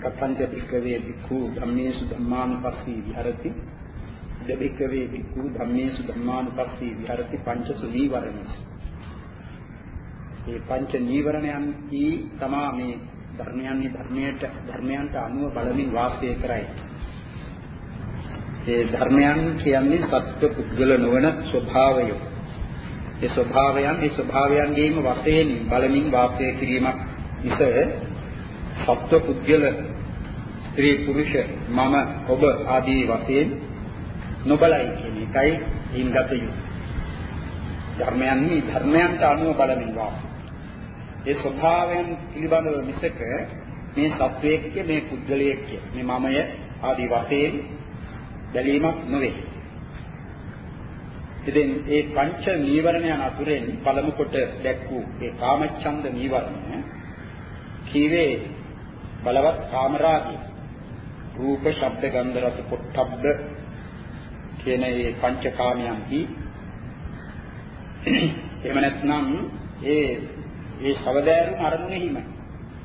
කප්පංච භික්ඛවේ භික්ඛු ධම්මේසු ධම්මානුපස්සී විහරති දෙභික්ඛවේ භික්ඛු ධම්මේසු ධම්මානුපස්සී විහරති පංචසු නීවරණේසු මේ පංච නීවරණයන් කී තමා මේ ධර්මයන්හි ධර්මයට ධර්මයන්ට අනුව බලමින් වාසය කරයි. ඒ ධර්මයන් කියන්නේ සත්‍ය පුද්ගල නොවන ස්වභාවය. ඒ ස්වභාවයන් මේ ස්වභාවයන්ගේම වශයෙන් බලමින් වාසය කිරීමක් මිස සත්ව පුද්ගල ස්ත්‍රී පුරුෂ මම ඔබ ආදී වශයෙන් නොබලයි කියන එකයි ඉන්ගත යුතු. ධර්මයන්හි ධර්මයන්ට අනුව බලමින් වාසය ඒ ස්වභාවයන් පිළිබඳව මිසක මේ සත්වයේක්ක මේ පුද්ගලයෙක්ක මේ මමය ආදී වශයෙන් බැලීමක් නොවේ. ඉතින් ඒ පංච නීවරණයන් අතුරෙන් පළමු කොට දැක් වූ ඒ කාමච්ඡන්ද නීවරණය කීවේ බලවත් කාමරාගය රූප ශබ්ද ගන්ධ රස පොට්ටබ්බ කියන මේ පංචකාමයන්හි. එහෙම නැත්නම් ඒ ඒ සවදෑරුම් අරමුණෙහිම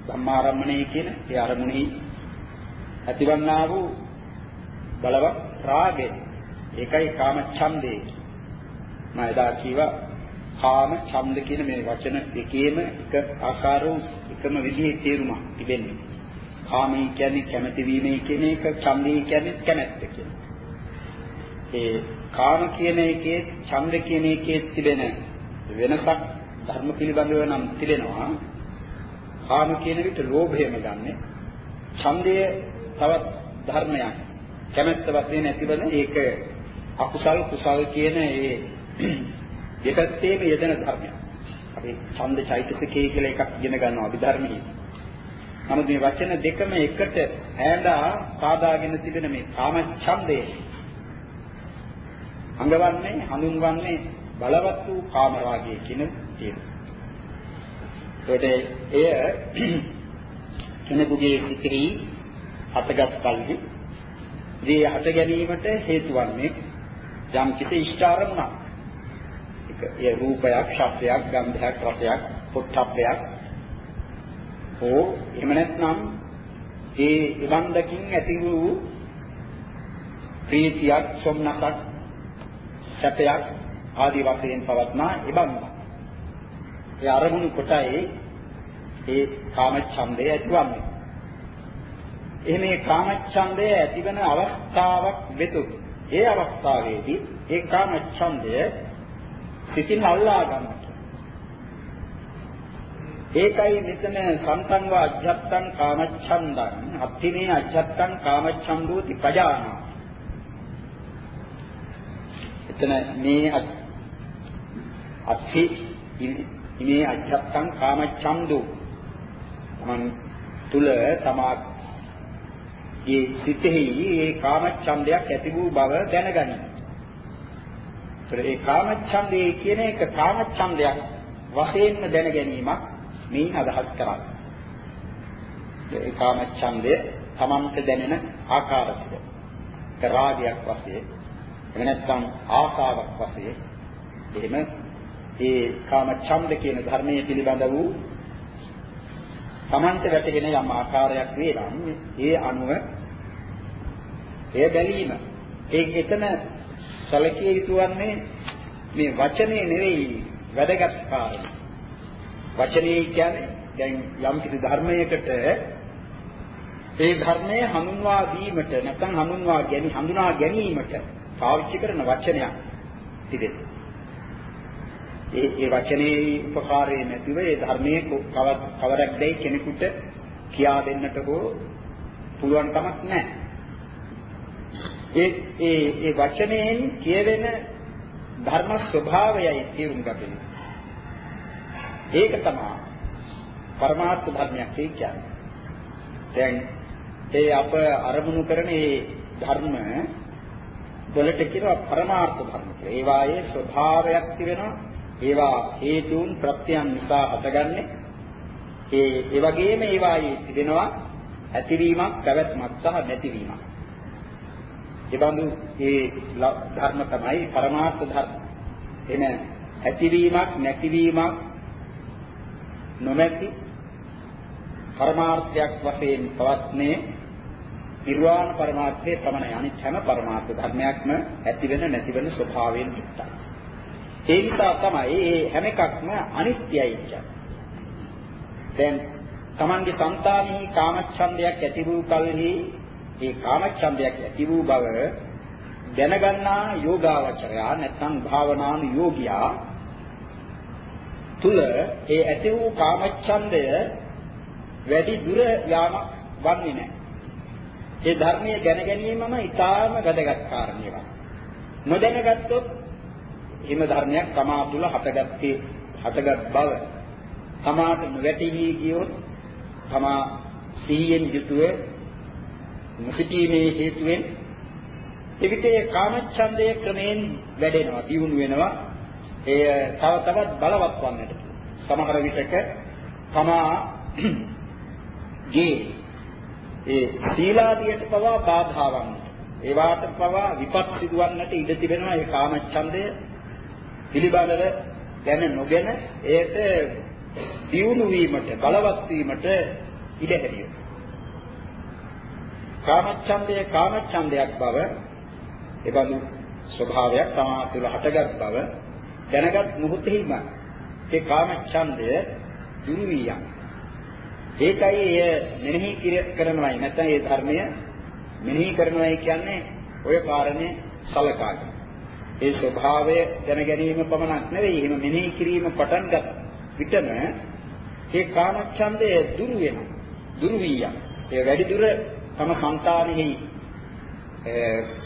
ධම්මාරම්මණය කියන ඒ අරමුණෙහි ඇතිවන්නා වූ බලවත් රාගය. ඒකයි කාම ඡන්දේ මම එදා කීවා කාම ඡන්ද කියන මේ වචන දෙකේම එක ආකාර වූ එකම විදිහේ තේරුමක් තිබෙන්නේ. කාමී කියන්නේ කැමැති වීමයි කියන එක ඡන්දේ කියන්නේ කැමැත්ත කියන ඒ කාම කියන එකේ ඡන්ද කියන එකේ තිබෙන වෙනසක් ධර්ම පිළිබඳව නම් තිබෙනවා. කාම කියන විට ලෝභයම ගන්නෙ. ඡන්දය තවත් ධර්මයක්. කැමැත්ත වශයෙන් ඇතිවන ඒක අකුසල් කුසල් කියන ඒ දෙපැත්තේම යෙදෙන ධර්මයක්. අපි ඡන්ද චෛතසිකය කියලා එකක් ඉගෙන ගන්නවා අභිධර්මයේ. නමුත් මේ වචන දෙකම එකට ඈඳා සාදාගෙන තිබෙන මේ කාම ඡන්දය අඟවන්නේ හඳුන්වන්නේ බලවත් වූ කාම රාගය කියන තියෙනවා. ඒකට එය කෙනෙකුගේ සිතෙහි හටගත් කල්හි දී හට ගැනීමට හේතු වන්නේ යම් කිසි ඉෂ්ඨාරමුණක්. ඒක ඒ රූපයක්, ශබ්දයක්, ගන්ධයක්, රසයක්, පොට්ටබ්බයක් හෝ එහෙම නැත්නම් ඒ ඉබන්දකින් ඇති වූ ප්‍රීතියක්, සොම්නසක්, සැපයක් ආදී වශයෙන් පවත්නා ඉබන්දක්. ඒ අරමුණු කොටයි ඒ කාමච්ඡන්දය ඇතිවන්නේ. එහෙම මේ කාමච්ඡන්දය ඇතිවන අවස්ථාවක් වෙතුත් ඒ අවස්ථාවේදී ඒ කාමච්ඡන්දය සිතින් අල්ලා ගන්නට. ඒකයි මෙතන සම්තංව අජ්ජත්තං කාමච්ඡන්දං අත්තිනේ අජ්ජත්තං කාමච්ඡන්දෝති පජානා. එතන මේ අත්ති ඉමේ අජත්තං කාමච්ඡන්දෝ මන් තුල තමාගේ සිතෙහි ඒ කාමච්ඡන්දයක් ඇති වූ බව දැනගනි. ඒතර ඒ කාමච්ඡන්දේ කියන එක කාමච්ඡන්දයක් වශයෙන්ම දැන ගැනීමක් මේ අදහස් කරන්නේ. ඒ කාමච්ඡන්දය තමන්ට දැනෙන ආකාරයක. රාගයක් වශයෙන් එහෙම නැත්නම් ආසාවක් වශයෙන් එහෙම ඒ කාම ඡන්ද කියන ධර්මයේ පිළිබඳ වූ Tamante වැටගෙන යම් ආකාරයක් වේනම් ඒ අනුව එය බැලීම ඒ එතන සැලකිය යුතු වන්නේ මේ වචනේ නෙවෙයි වැදගත් කාරණා වචනේ කියන්නේ දැන් යම් කිසි ධර්මයකට ඒ ධර්මයේ හඳුන්වා දීමට නැත්නම් හඳුන්වා ගැනීම හඳුනා ගැනීමට පාවිච්චි කරන වචනයක් තිබෙනවා ඒ ඒ වචනේ උපකාරයේ නැතිව ඒ ධර්මයේ කවරක් දෙයි කෙනෙකුට කියා දෙන්නට හෝ පුළුවන් කමක් නැහැ. ඒ ඒ ඒ වචනයෙන් කියවෙන ධර්ම ස්වභාවයයි තේරුම් ගන්න. ඒක තමයි පරමාර්ථ ධර්මයක් කියන්නේ. දැන් ඒ අප අරමුණු කරන මේ ධර්ම වලට කියනවා පරමාර්ථ ධර්ම කියලා. ඒ වායේ ස්වභාවයක් තිබෙනවා ඒවා හේතුන් ප්‍රත්‍යයන් නිසා හටගන්නේ ඒ ඒ වගේම ඒවායේ තිබෙනවා ඇතිවීමක් පැවැත්මක් සහ නැතිවීමක්. ඒබඳු ඒ ධර්ම තමයි පරමාර්ථ ධර්ම. එන ඇතිවීමක් නැතිවීමක් නොමැති පරමාර්ථයක් වශයෙන් පවත්නේ නිර්වාණ පරමාර්ථයේ පමණයි. අනිත් හැම පරමාර්ථ ධර්මයක්ම ඇති වෙන නැති වෙන ස්වභාවයෙන් යුක්තයි. ඒ නිසා තමයි මේ හැම එකක්ම අනිත්‍යයි කියන්නේ. දැන් Tamange సంతානෙහි කාමච්ඡන්දයක් ඇති වූ කලෙහි ඒ කාමච්ඡන්දයක් ඇති වූ බව දැනගන්නා යෝගාවචරයා නැත්නම් භාවනානු යෝගියා තුල ඒ ඇති වූ කාමච්ඡන්දය වැඩි දුර යාමක් වන්නේ නැහැ. ඒ ධර්මයේ දැන ගැනීමම ඊටාම වැදගත් කාරණයක්. නොදැනගත්තොත් හිම ධර්මයක් තමා තුළ හටගත්තේ හටගත් බව තමාට නොවැටහි ගියොත් තමා සිහියෙන් යුතුව මුසිතීමේ හේතුවෙන් එවිටේ කාමච්ඡන්දයේ ක්‍රමයෙන් වැඩෙනවා දියුණු වෙනවා එය තව තවත් බලවත් වන්නට. සමහර විටක තමා ගේ ඒ සීලාදියට පවා බාධා වන්නට ඒවාට පවා විපත් සිදුවන්නට ඉඩ තිබෙනවා ඒ කාමච්ඡන්දය. පිළිබඳව දැන නොගෙන ඒට දියුණු වීමට බලවත් වීමට ඉඩ හැදිය. කාමච්ඡන්දය කාමච්ඡන්දයක් බව එබඳු ස්වභාවයක් තමා තුළ හටගත් බව දැනගත් මොහොතේම ඒ කාමච්ඡන්දය දුරු වී යන. ඒකයි එය මෙනෙහි කරනවායි නැත්නම් ඒ ධර්මය මෙනෙහි කරනවායි කියන්නේ ඔය කාරණේ සලකාගෙන. ඒ ස්වභාවය දැන ගැනීම පමණක් නෙවෙයි එහෙම මෙනෙහි කිරීම පටන් ගත් විටම ඒ කාමච්ඡන්දය දුරු වෙනවා. දුරු වී යන. ඒ වැඩි දුර තම సంతානෙහි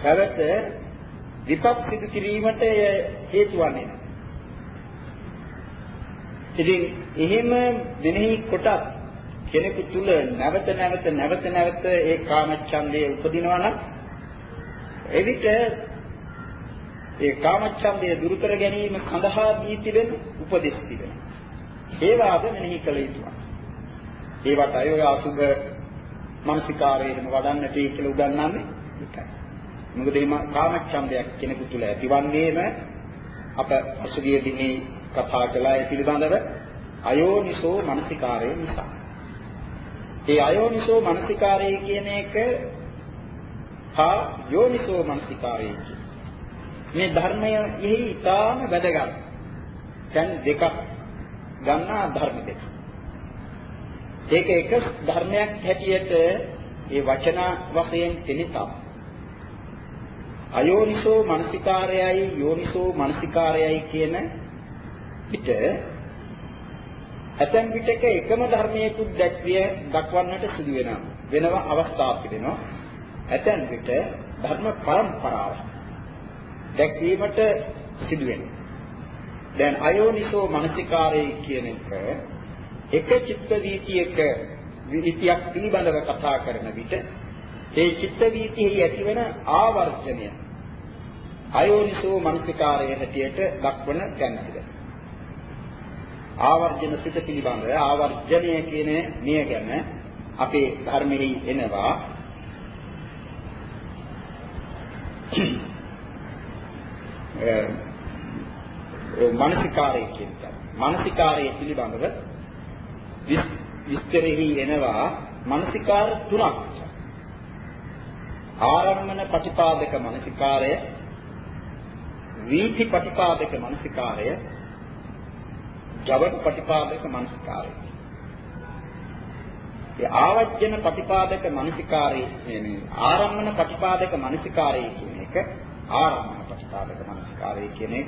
පැවත විපත් සිදු කිරීමට හේතු වන්නේ. ඉතින් එහෙම මෙනෙහි කොට කෙනෙකු තුල නැවත නැවත නැවත නැවත ඒ කාමච්ඡන්දය උපදිනවා නම් එවිට ඒ කාමච්ඡන්දය දුරු කර ගැනීම සඳහා දී තිබෙන උපදෙස් තිබෙනවා. ඒවාද මෙනෙහි කළ යුතුයි. ඒවට අයෝග අසුබ මානසිකාරයෙන් වඩන්නට කියලා උගන්වන්නේ ඒකයි. මොකද මේ කාමච්ඡන්දයක් කෙනෙකු තුළ ඇතිවන්නේම අප අසුගිය දිනේ කතා කළා ඒ පිළිබඳව අයෝනිසෝ මානසිකාරය නිසා. ඒ අයෝනිසෝ මානසිකාරය කියන එක හා යෝනිසෝ මානසිකාරය කියන මේ ධර්මයෙහි ඊටාම වැදගත්. දැන් දෙකක් ගන්නා ධර්ම දෙක. ඒක එක ධර්මයක් හැටියට ඒ වචන වශයෙන් තෙලිතා. අයෝනිසෝ මනසිකාරයයි යෝනිසෝ මනසිකාරයයි කියන පිට ඇතැම් විටක එකම ධර්මයකුත් දැක්විය දක්වන්නට සිදු වෙනවා. වෙනව අවස්ථා තිබෙනවා. ඇතැම් විට ධර්ම පරම්පරාවක් දැක්වීමට සිදු වෙනවා. දැන් අයෝනිසෝ මනසිකාරය කියන එක එක චිත්ත වීතියක විතියක් පිළිබඳව කතා කරන විට ඒ චිත්ත වීතියෙහි ඇතිවන ආවර්ජනය අයෝනිසෝ මනසිකාරය හැටියට දක්වන තැනකද ආවර්ජන සිත පිළිබඳව ආවර්ජනය කියන මෙය ගැන අපේ ධර්මෙහි එනවා මානසිකාරය කියන එක. මානසිකාරය පිළිබඳව විස්තරෙහි එනවා මානසිකාර තුනක්. ආරම්මන ප්‍රතිපාදක මානසිකාරය, වීති ප්‍රතිපාදක මානසිකාරය, ජවන ප්‍රතිපාදක මානසිකාරය. ඒ ආවර්ජන ප්‍රතිපාදක මානසිකාරය කියන්නේ ආරම්මන ප්‍රතිපාදක මානසිකාරය කියන එක ආරම්මන ප්‍රතිපාදක මානසිකාරය කියන එක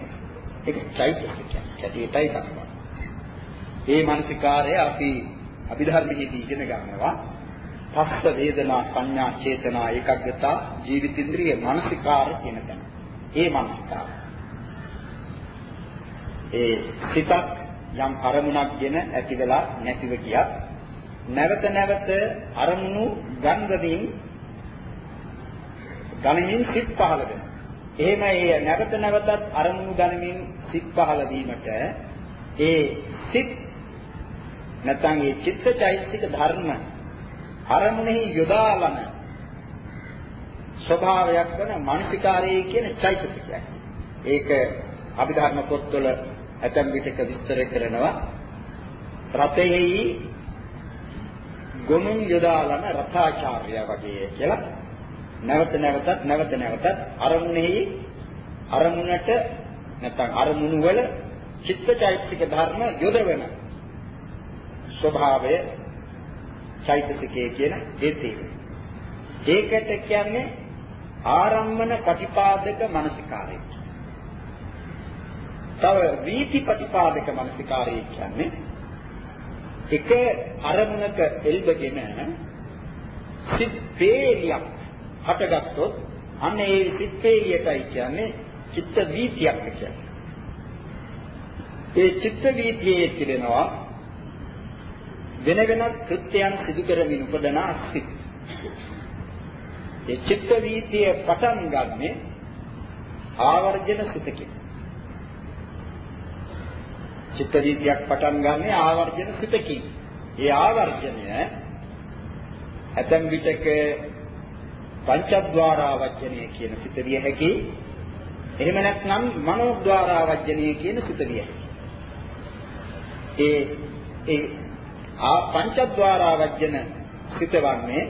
ඒක චෛතසිකයක්. ඇටියටයි දක්වන්නේ. මේ මානසිකාරය අපි අභිධර්මයේදී ඉගෙන ගන්නවා. පස්ස වේදනා සංඥා චේතනා ඒකග්ගතා ජීවිතින්ද්‍රිය මානසිකාර කියන තැන. ඒ මානසිකාර. ඒ සිතක් යම් අරමුණක් ගෙන ඇති වෙලා නැතිව ගියත් නැවත නැවත අරමුණු ගන්වමින් ගණමින් සිත් පහළ වෙනවා. එහෙම ඒ නැවත නැවතත් අරමුණු ගනිමින් සිත් පහළ වීමට ඒ සිත් නැත්නම් ඒ චිත්තචෛතසික ධර්ම අරමුණෙහි යොදාලන ස්වභාවයක් වන මානසිකාරයේ කියන චෛතසිකයක්. ඒක අභිධර්ම පොත්වල ඇතැම් විටක විස්තර කරනවා රතෙහි ගොනුන් යොදාලන රථාචාර්ය වගේ කියලා නැවත නැවතත් නැවත නැවතත් අරමුණෙහි අරමුණට නැත්නම් අරමුණු වල චිත්තචෛතසික ධර්ම යොදවන ස්වභාවය චෛතසිකයේ කියන ඒ තේරුම. ඒකට කියන්නේ ආරම්මන ප්‍රතිපාදක මානසිකාරය. තව වීති ප්‍රතිපාදක මානසිකාරය කියන්නේ එක අරමුණක එල්බගෙන සිත් වේලියක් හටගත්තොත් අන්න ඒ සිත් වේලියටයි කියන්නේ චිත්ත වීතියක් කියන්නේ. ඒ චිත්ත වීතියේ තිබෙනවා වෙන වෙනත් කෘත්‍යයන් සිදු කරමින් උපදන සිත්. ඒ චිත්ත වීතිය පටන් ගන්නෙ ආවර්ජන සිතකින්. චිත්ත වීතියක් පටන් ගන්නෙ ආවර්ජන සිතකින්. ඒ ආවර්ජනය ඇතම් විටක පංචද්වාරාවචනය කියන සිත විය හැකි. එහෙම නැත්නම් මනෝද්වාරාවචනය කියන සිත විය හැකි. ඒ ඒ ආ පංචද්වාරාවචන සිත වන්නේ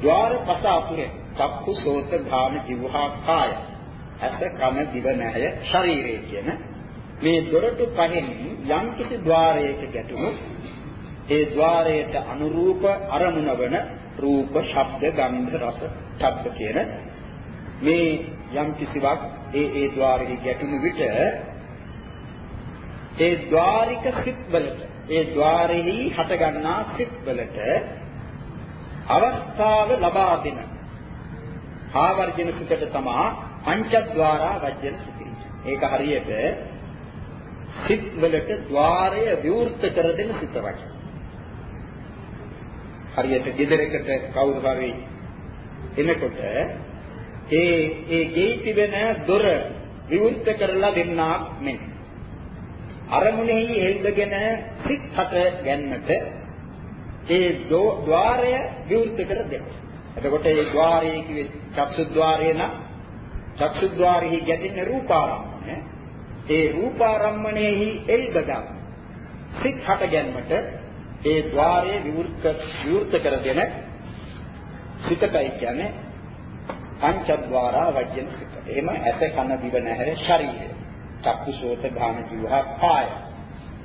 ద్వාර පස අතුරේ චක්කු සෝත ධාම ජීවහා කාය ඇස කන දිව නැය ශරීරය කියන මේ දොරටු පහෙන් යම්කිසි ద్వාරයක ගැටුණු ඒ ద్వාරයට අනුරූප අරමුණ වන රූප, ශබ්ද, ගන්ධ, රස, ඡබ්ද කියන මේ යම්කිසිවක් ඒ ඒ ద్వාරෙහි ගැටුණු විට ඒ ద్వාරික සිත්වලට ඒ ద్వාරෙහි හටගන්නා සිත්වලට අවස්ථාව ලබා දෙන ආවර්ජන සුකට තමා පංචද්වාරා වජ්ජන සුති. ඒක හරියට සිත් වලට ద్వාරය විවෘත කර දෙන සිත වගේ. හරියට ගෙදරකට කවුරු හරි එනකොට ඒ ඒ ගේටි වෙන දොර විවෘත කරලා දෙන්නාක් මෙන්න. අරමුණෙහි එල්ලගෙන සිත් හත ගැන්නට ඒ ద్వාරය විවෘත කර දෙන්න. එතකොට ඒ ద్వාරය කිව්වේ චක්සු ద్వාරය නම් චක්සු ద్వාරෙහි ගැටෙන රූපාරම්මණය ඒ රූපාරම්මණයෙහි එල්බදා සිත් හට ගැනීමට ඒ ద్వාරයේ විවෘත විවෘත කරගෙන සිතයි කියන්නේ පංචද්වාරා වජ්ජන සිත. එහෙම ඇස කන දිව නැහැර ශරීරය. චක්කුසෝත ධාන ජීවහා කාය.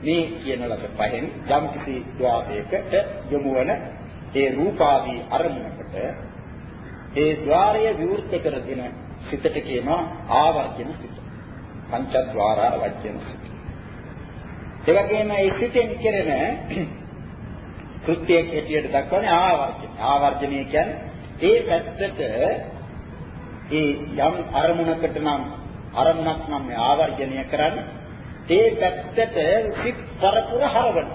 මේ කියන ලද පහෙන් යම් කිසි ద్వාරයකට යොමු වන ඒ රූපාදී අරමුණකට ඒ ద్వාරය විවෘත කරගෙන සිතට කියනවා ආවර්ජන සිත. පංචද්වාරා වජ්‍යන සිත. ඒ වගේම ඒ සිතෙන් කෙරෙන කෘත්‍යයක් හැටියට දක්වන්නේ ආවර්ජන. ආවර්ජනය කියන්නේ ඒ පැත්තට ඒ යම් අරමුණකට නම් අරමුණක් නම් ආවර්ජනය කරන්නේ ඒ පැත්තට සිත් පරපුර හරවන.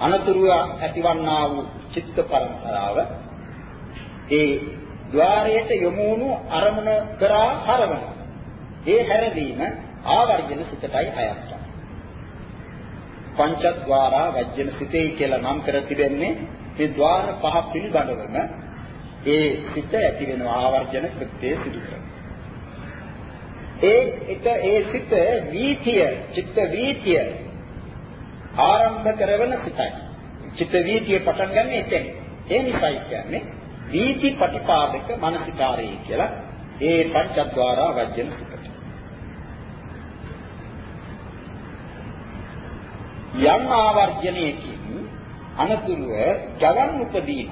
අනතුරුව ඇතිවන්නා වූ චිත්ත පරම්පරාව ඒ ద్వාරයට යොමු වුණු අරමුණ කරා හරවන. ඒ හැරවීම ආවර්ජන සිතටයි අයත්. පංචද්වාරා වජ්ජන සිතේ කියලා නම් කර තිබෙන්නේ මේ ద్వාර පහ පිළිබඳවම ඒ සිත ඇති වෙන ආවර්ජන කෘත්‍යය සිදු ඒ එක ඒ සිත වීතිය චිත්ත වීතිය ආරම්භ කරවන සිතයි චිත්ත වීතිය පටන් ගන්න එතෙන් ඒ නිසයි කියන්නේ වීති ප්‍රතිපාදක මානසිකාරය කියලා ඒ පංචද්වාරා වජ්ජන සිතට. යම් ආවර්ජනයකින් අනතුරුව ජවන් උපදීම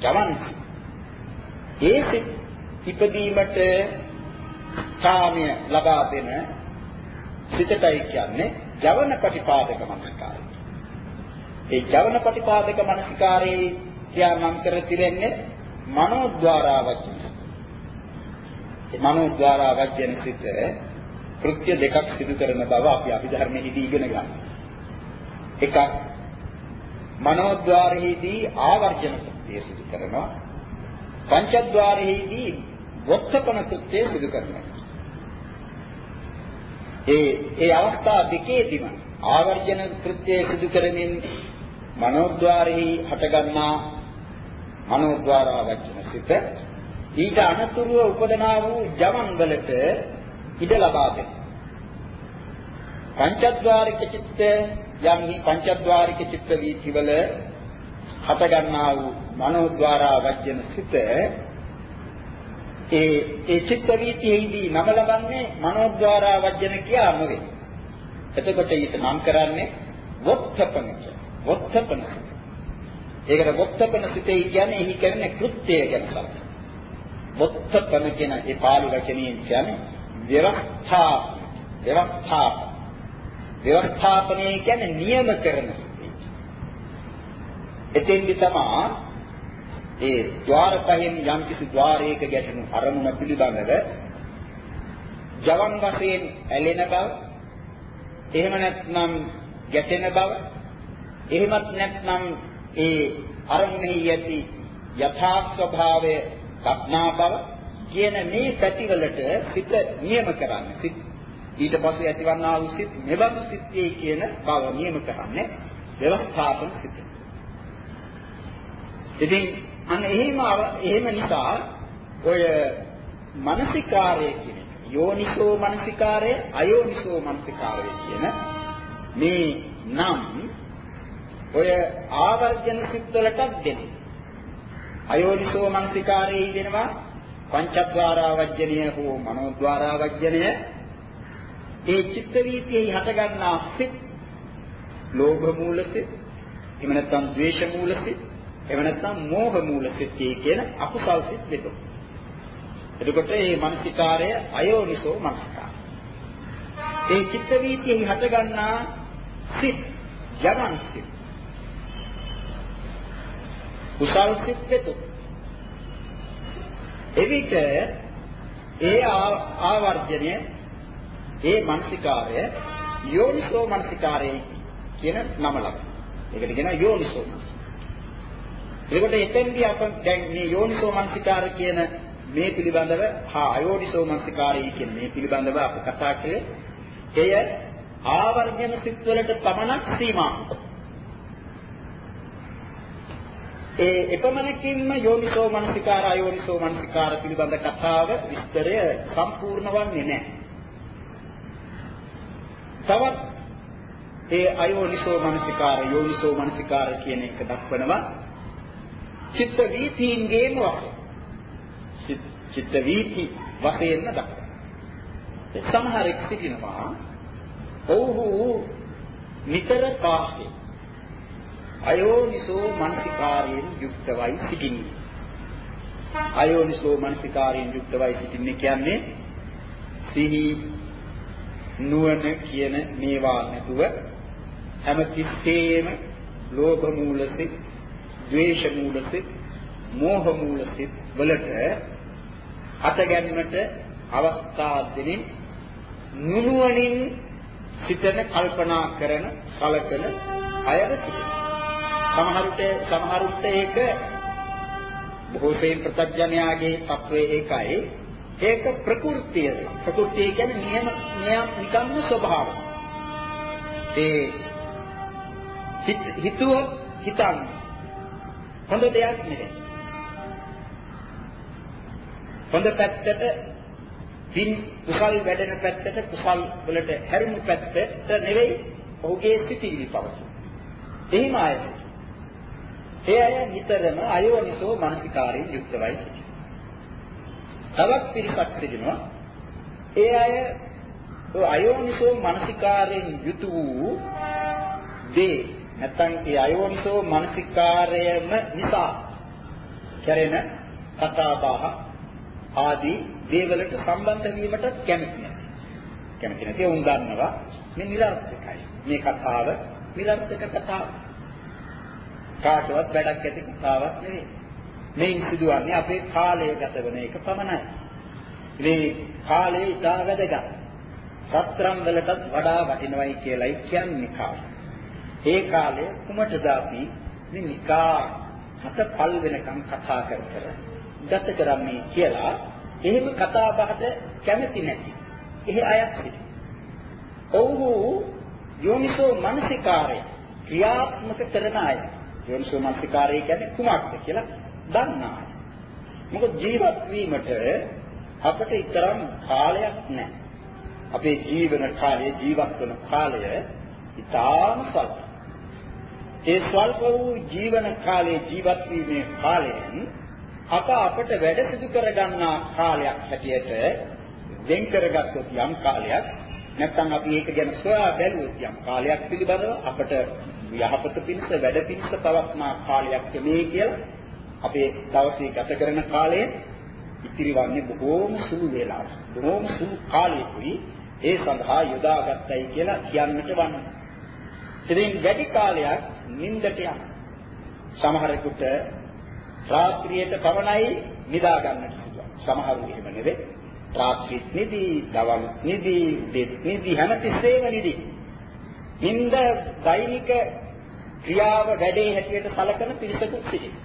ජවන් ඒ සිත් ඉපදීමට කාමය ලබා දෙන සිතටයි කියන්නේ ජවන ප්‍රතිපාදක මනස්කාරය. ඒ ජවන ප්‍රතිපාදක මනස්කාරයේ කියනම් කර තිරෙන්නේ මනෝද්වාරා වචන. ඒ මනෝද්වාරා වචන සිත කෘත්‍ය දෙකක් සිදු කරන බව අපි අභිධර්මයේදී ඉගෙන ගන්නවා. එකක් මනෝද්වාරයේදී ආවර්ජන කෘත්‍යය සිදු කරනවා පංචද්වාරයේදී වොත්තපන කෘත්‍යය සිදු කරනවා ඒ ඒ අවස්ථා දෙකේදීම ආවර්ජන කෘත්‍යය සිදු කරමින් මනෝද්වාරෙහි හටගන්නා මනෝද්වාර වචන සිත ඊට අනතුරුව උපදනා වූ ජවන් වලට ඉඩ ලබා දෙනවා පංචද්වාරික චිත්ත යම් පංචද්වාරික චිත්ත වීතිවල හත ගන්නා වූ මනෝද්වාරා වජ්ජන සිත ඒ ඒ චිත්ත වීතියෙහිදී නම ලබන්නේ මනෝද්වාරා වජ්ජන කියා නෙවෙයි. එතකොට ඊට නම් කරන්නේ වොත්තපන වොත්තපන. ඒකට වොත්තපන සිතේ කියන්නේ එහි කරන කෘත්‍යය ගැන කරන්නේ. වොත්තපන කියන ඒ පාළි වචනයෙන් කියන්නේ විරක්තා විරක්තා විරක්තාපනේ කියන්නේ නියම කරන එතෙන්දි තමයි ඒ ద్వාර පහෙන් යම්කිසි ద్వාරයක ගැටෙන අරමුණ පිළිබඳව ජවන් වශයෙන් ඇලෙන බව එහෙම නැත්නම් ගැටෙන බව එහෙමත් නැත්නම් ඒ අරමුණෙහි ඇති යථා ස්වභාවය දක්නා බව කියන මේ පැතිවලට සිත නියම කරන්න. සිත ඊට පස්සේ ඇතිවන්නා වූ සිත් මෙබඳු සිත්යේ කියන බව නියම කරන්නේ ව්‍යවස්ථාපන සිත. ඉතින් අන්න එහෙම එහෙම නිසා ඔය මානසිකාරය කියන යෝනිසෝ මානසිකාරය අයෝනිසෝ මානසිකාරය කියන මේ නම් ඔය ආවර්ජන සිත්වලටත් දෙන්නේ. අයෝනිසෝ මානසිකාරයේ දෙනවා පංචද්වාරා වජ්ජනීය හෝ මනෝද්වාරා වජ්ජනීය ඒ චිත්ත වීතියෙහි හටගන්නා සිත් ලෝභ මූල සිත් එහෙම නැත්නම් ද්වේෂ මූල සිත් එහෙම නැත්නම් මෝහ මූල සිත් කියන අකුසල් සිත් දෙක. එතකොට මේ මානසිකාරය අයෝනිසෝ මානසිකාරය. ඒ චිත්ත වීතියෙහි හටගන්නා සිත් යමන් සිත් කුසල් සිත් දෙක. එවිට ඒ ආවර්ජනය ඒ මානසිකාරය යෝනිසෝ මානසිකාරය කියන නම ලබනවා. ඒකට කියනවා යෝනිසෝ. එතකොට එතෙන්දී අප දැන් මේ යෝනිසෝ මානසිකාර කියන මේ පිළිබඳව හා අයෝනිසෝ මානසිකාරය කියන මේ පිළිබඳව අප කතා කළේ එය ආවර්ජන සිත් වලට පමණක් සීමා. ඒ එපමණකින්ම යෝනිසෝ මානසිකාර අයෝනිසෝ මානසිකාර පිළිබඳ කතාව විස්තරය සම්පූර්ණ වන්නේ නැහැ. තවත් ඒ අයෝනිසෝ මනසිකාර යෝනිසෝ මනසිකාර කියන එක දක්වනවා. චිත්ත වීතීන්ගේම වශයෙන්. චිත්ත වීති වශයෙන්ම දක්වනවා. සමහරෙක් සිටිනවා ඔව්හු නිතර පාස්සේ අයෝනිසෝ මනසිකාරයෙන් යුක්තවයි සිටින්නේ. අයෝනිසෝ මනසිකාරයෙන් යුක්තවයි සිටින්නේ කියන්නේ සිහි නුවණ කියන මේවා නැතුව හැම තිස්සෙම ලෝභ මූලසිත, ද්වේෂ මූලසිත, මෝහ මූලසිත වලට අත ගැනීමට අවස්ථා දෙමින් නුනුවණින් සිතන කල්පනා කරන කලකන අයද සමහරුට සමහරුට ඒක බොහෝ සෙයින් ප්‍රත්‍යඥයාගේ තත්වයේ ඒකයි ඒක ප්‍රകൃතිය. ප්‍රകൃතිය කියන්නේ නියම නියම නිකම්ම ස්වභාවය. ඒ හිතුව හිතන්න හොඳ දෙයක් නෙවෙයි. හොඳ පැත්තට පින් කුසල් වැඩෙන පැත්තට කුසල් වලට හැරුණු පැත්තට නෙවෙයි ඔහුගේ සිතිවිලි පවතින. එහෙම අය. ඒ අය නිතරම අයෝනිසෝ මානසිකාරයෙන් යුක්තවයි සිටින. තවත් පිරිසක් තිබෙනවා. ඒ අය අයෝනිසෝ මනසිකාරයෙන් යුතු වූ දේ නැත්නම් ඒ අයෝනිසෝ මනසිකාරයම නිසා කෙරෙන කතා බහ ආදී දේවලට සම්බන්ධ වීමට කැමති නැහැ. කැමති නැති උන් දන්නවා මේ නිර්ර්ථකයි. මේ කතාව නිර්ර්ථක කතාවක්. කාටවත් වැඩක් ඇති කතාවක් නෙවෙයි. මේන් සිදුවන්නේ අපේ කාලය ගත වෙන එක පමණයි. මේ කාලය ඉතා වැදගත්. සත්‍රම් වලටත් වඩා වටිනවයි කියලායි කියන්නේ කාලය. ඒ කාලය කුමටද අපි මේ නිකා හත පල් වෙනකම් කතා කර කර ගත කරන්නේ කියලා එහෙම කතා බහට කැමති නැති. එහි අයත් සිටිනවා. ඔව්හු යෝනිසෝ මනසිකාරය ක්‍රියාත්මක කරන අය. යෝනිසෝ මනසිකාරය කියන්නේ කුමක්ද කියලා දන්නා. මොකද ජීවත් වීමට අපිට ඊතරම් කාලයක් නැහැ. අපේ ජීවන කාලය ජීවත් වන කාලය ඉතාම ස්වල්ප. ඒ ස්වල්ප වූ ජීවන කාලයේ ජීවත් වීමේ කාලයෙන් අප අපට වැඩ සිදු කර ගන්නා කාලයක් හැටියට වෙන් කරගත්තොත් යම් කාලයක් නැත්නම් අපි ඒක ගැන සොයා බැලුවොත් යම් කාලයක් පිළිබඳව අපට යහපත පිණිස වැඩ පිණිස පවත්නා කාලයක් මේ කියලා අපේ දවසේ ගත කරන කාලය ඉතිරිවන්නේ බොහෝම සුළු වේලාවක්. බොහෝම සුළු කාලයකුයි ඒ සඳහා යොදාගත්තයි කියලා කියන්නට වන්නේ. ඉතින් වැඩි කාලයක් නිින්දට යන සමහරෙකුට රාත්‍රියට පමණයි නිදා ගන්නට පුළුවන්. සමහරු එහෙම නෙවෙයි. රාත්‍රිත් නිදි, දවල් නිදි, දෙත් නිදි හැමතිස්සෙම නිදි. නිින්ද දෛනික ක්‍රියාව වැඩේ හැටියට සලකන පිරිසකුත් සිටිනවා.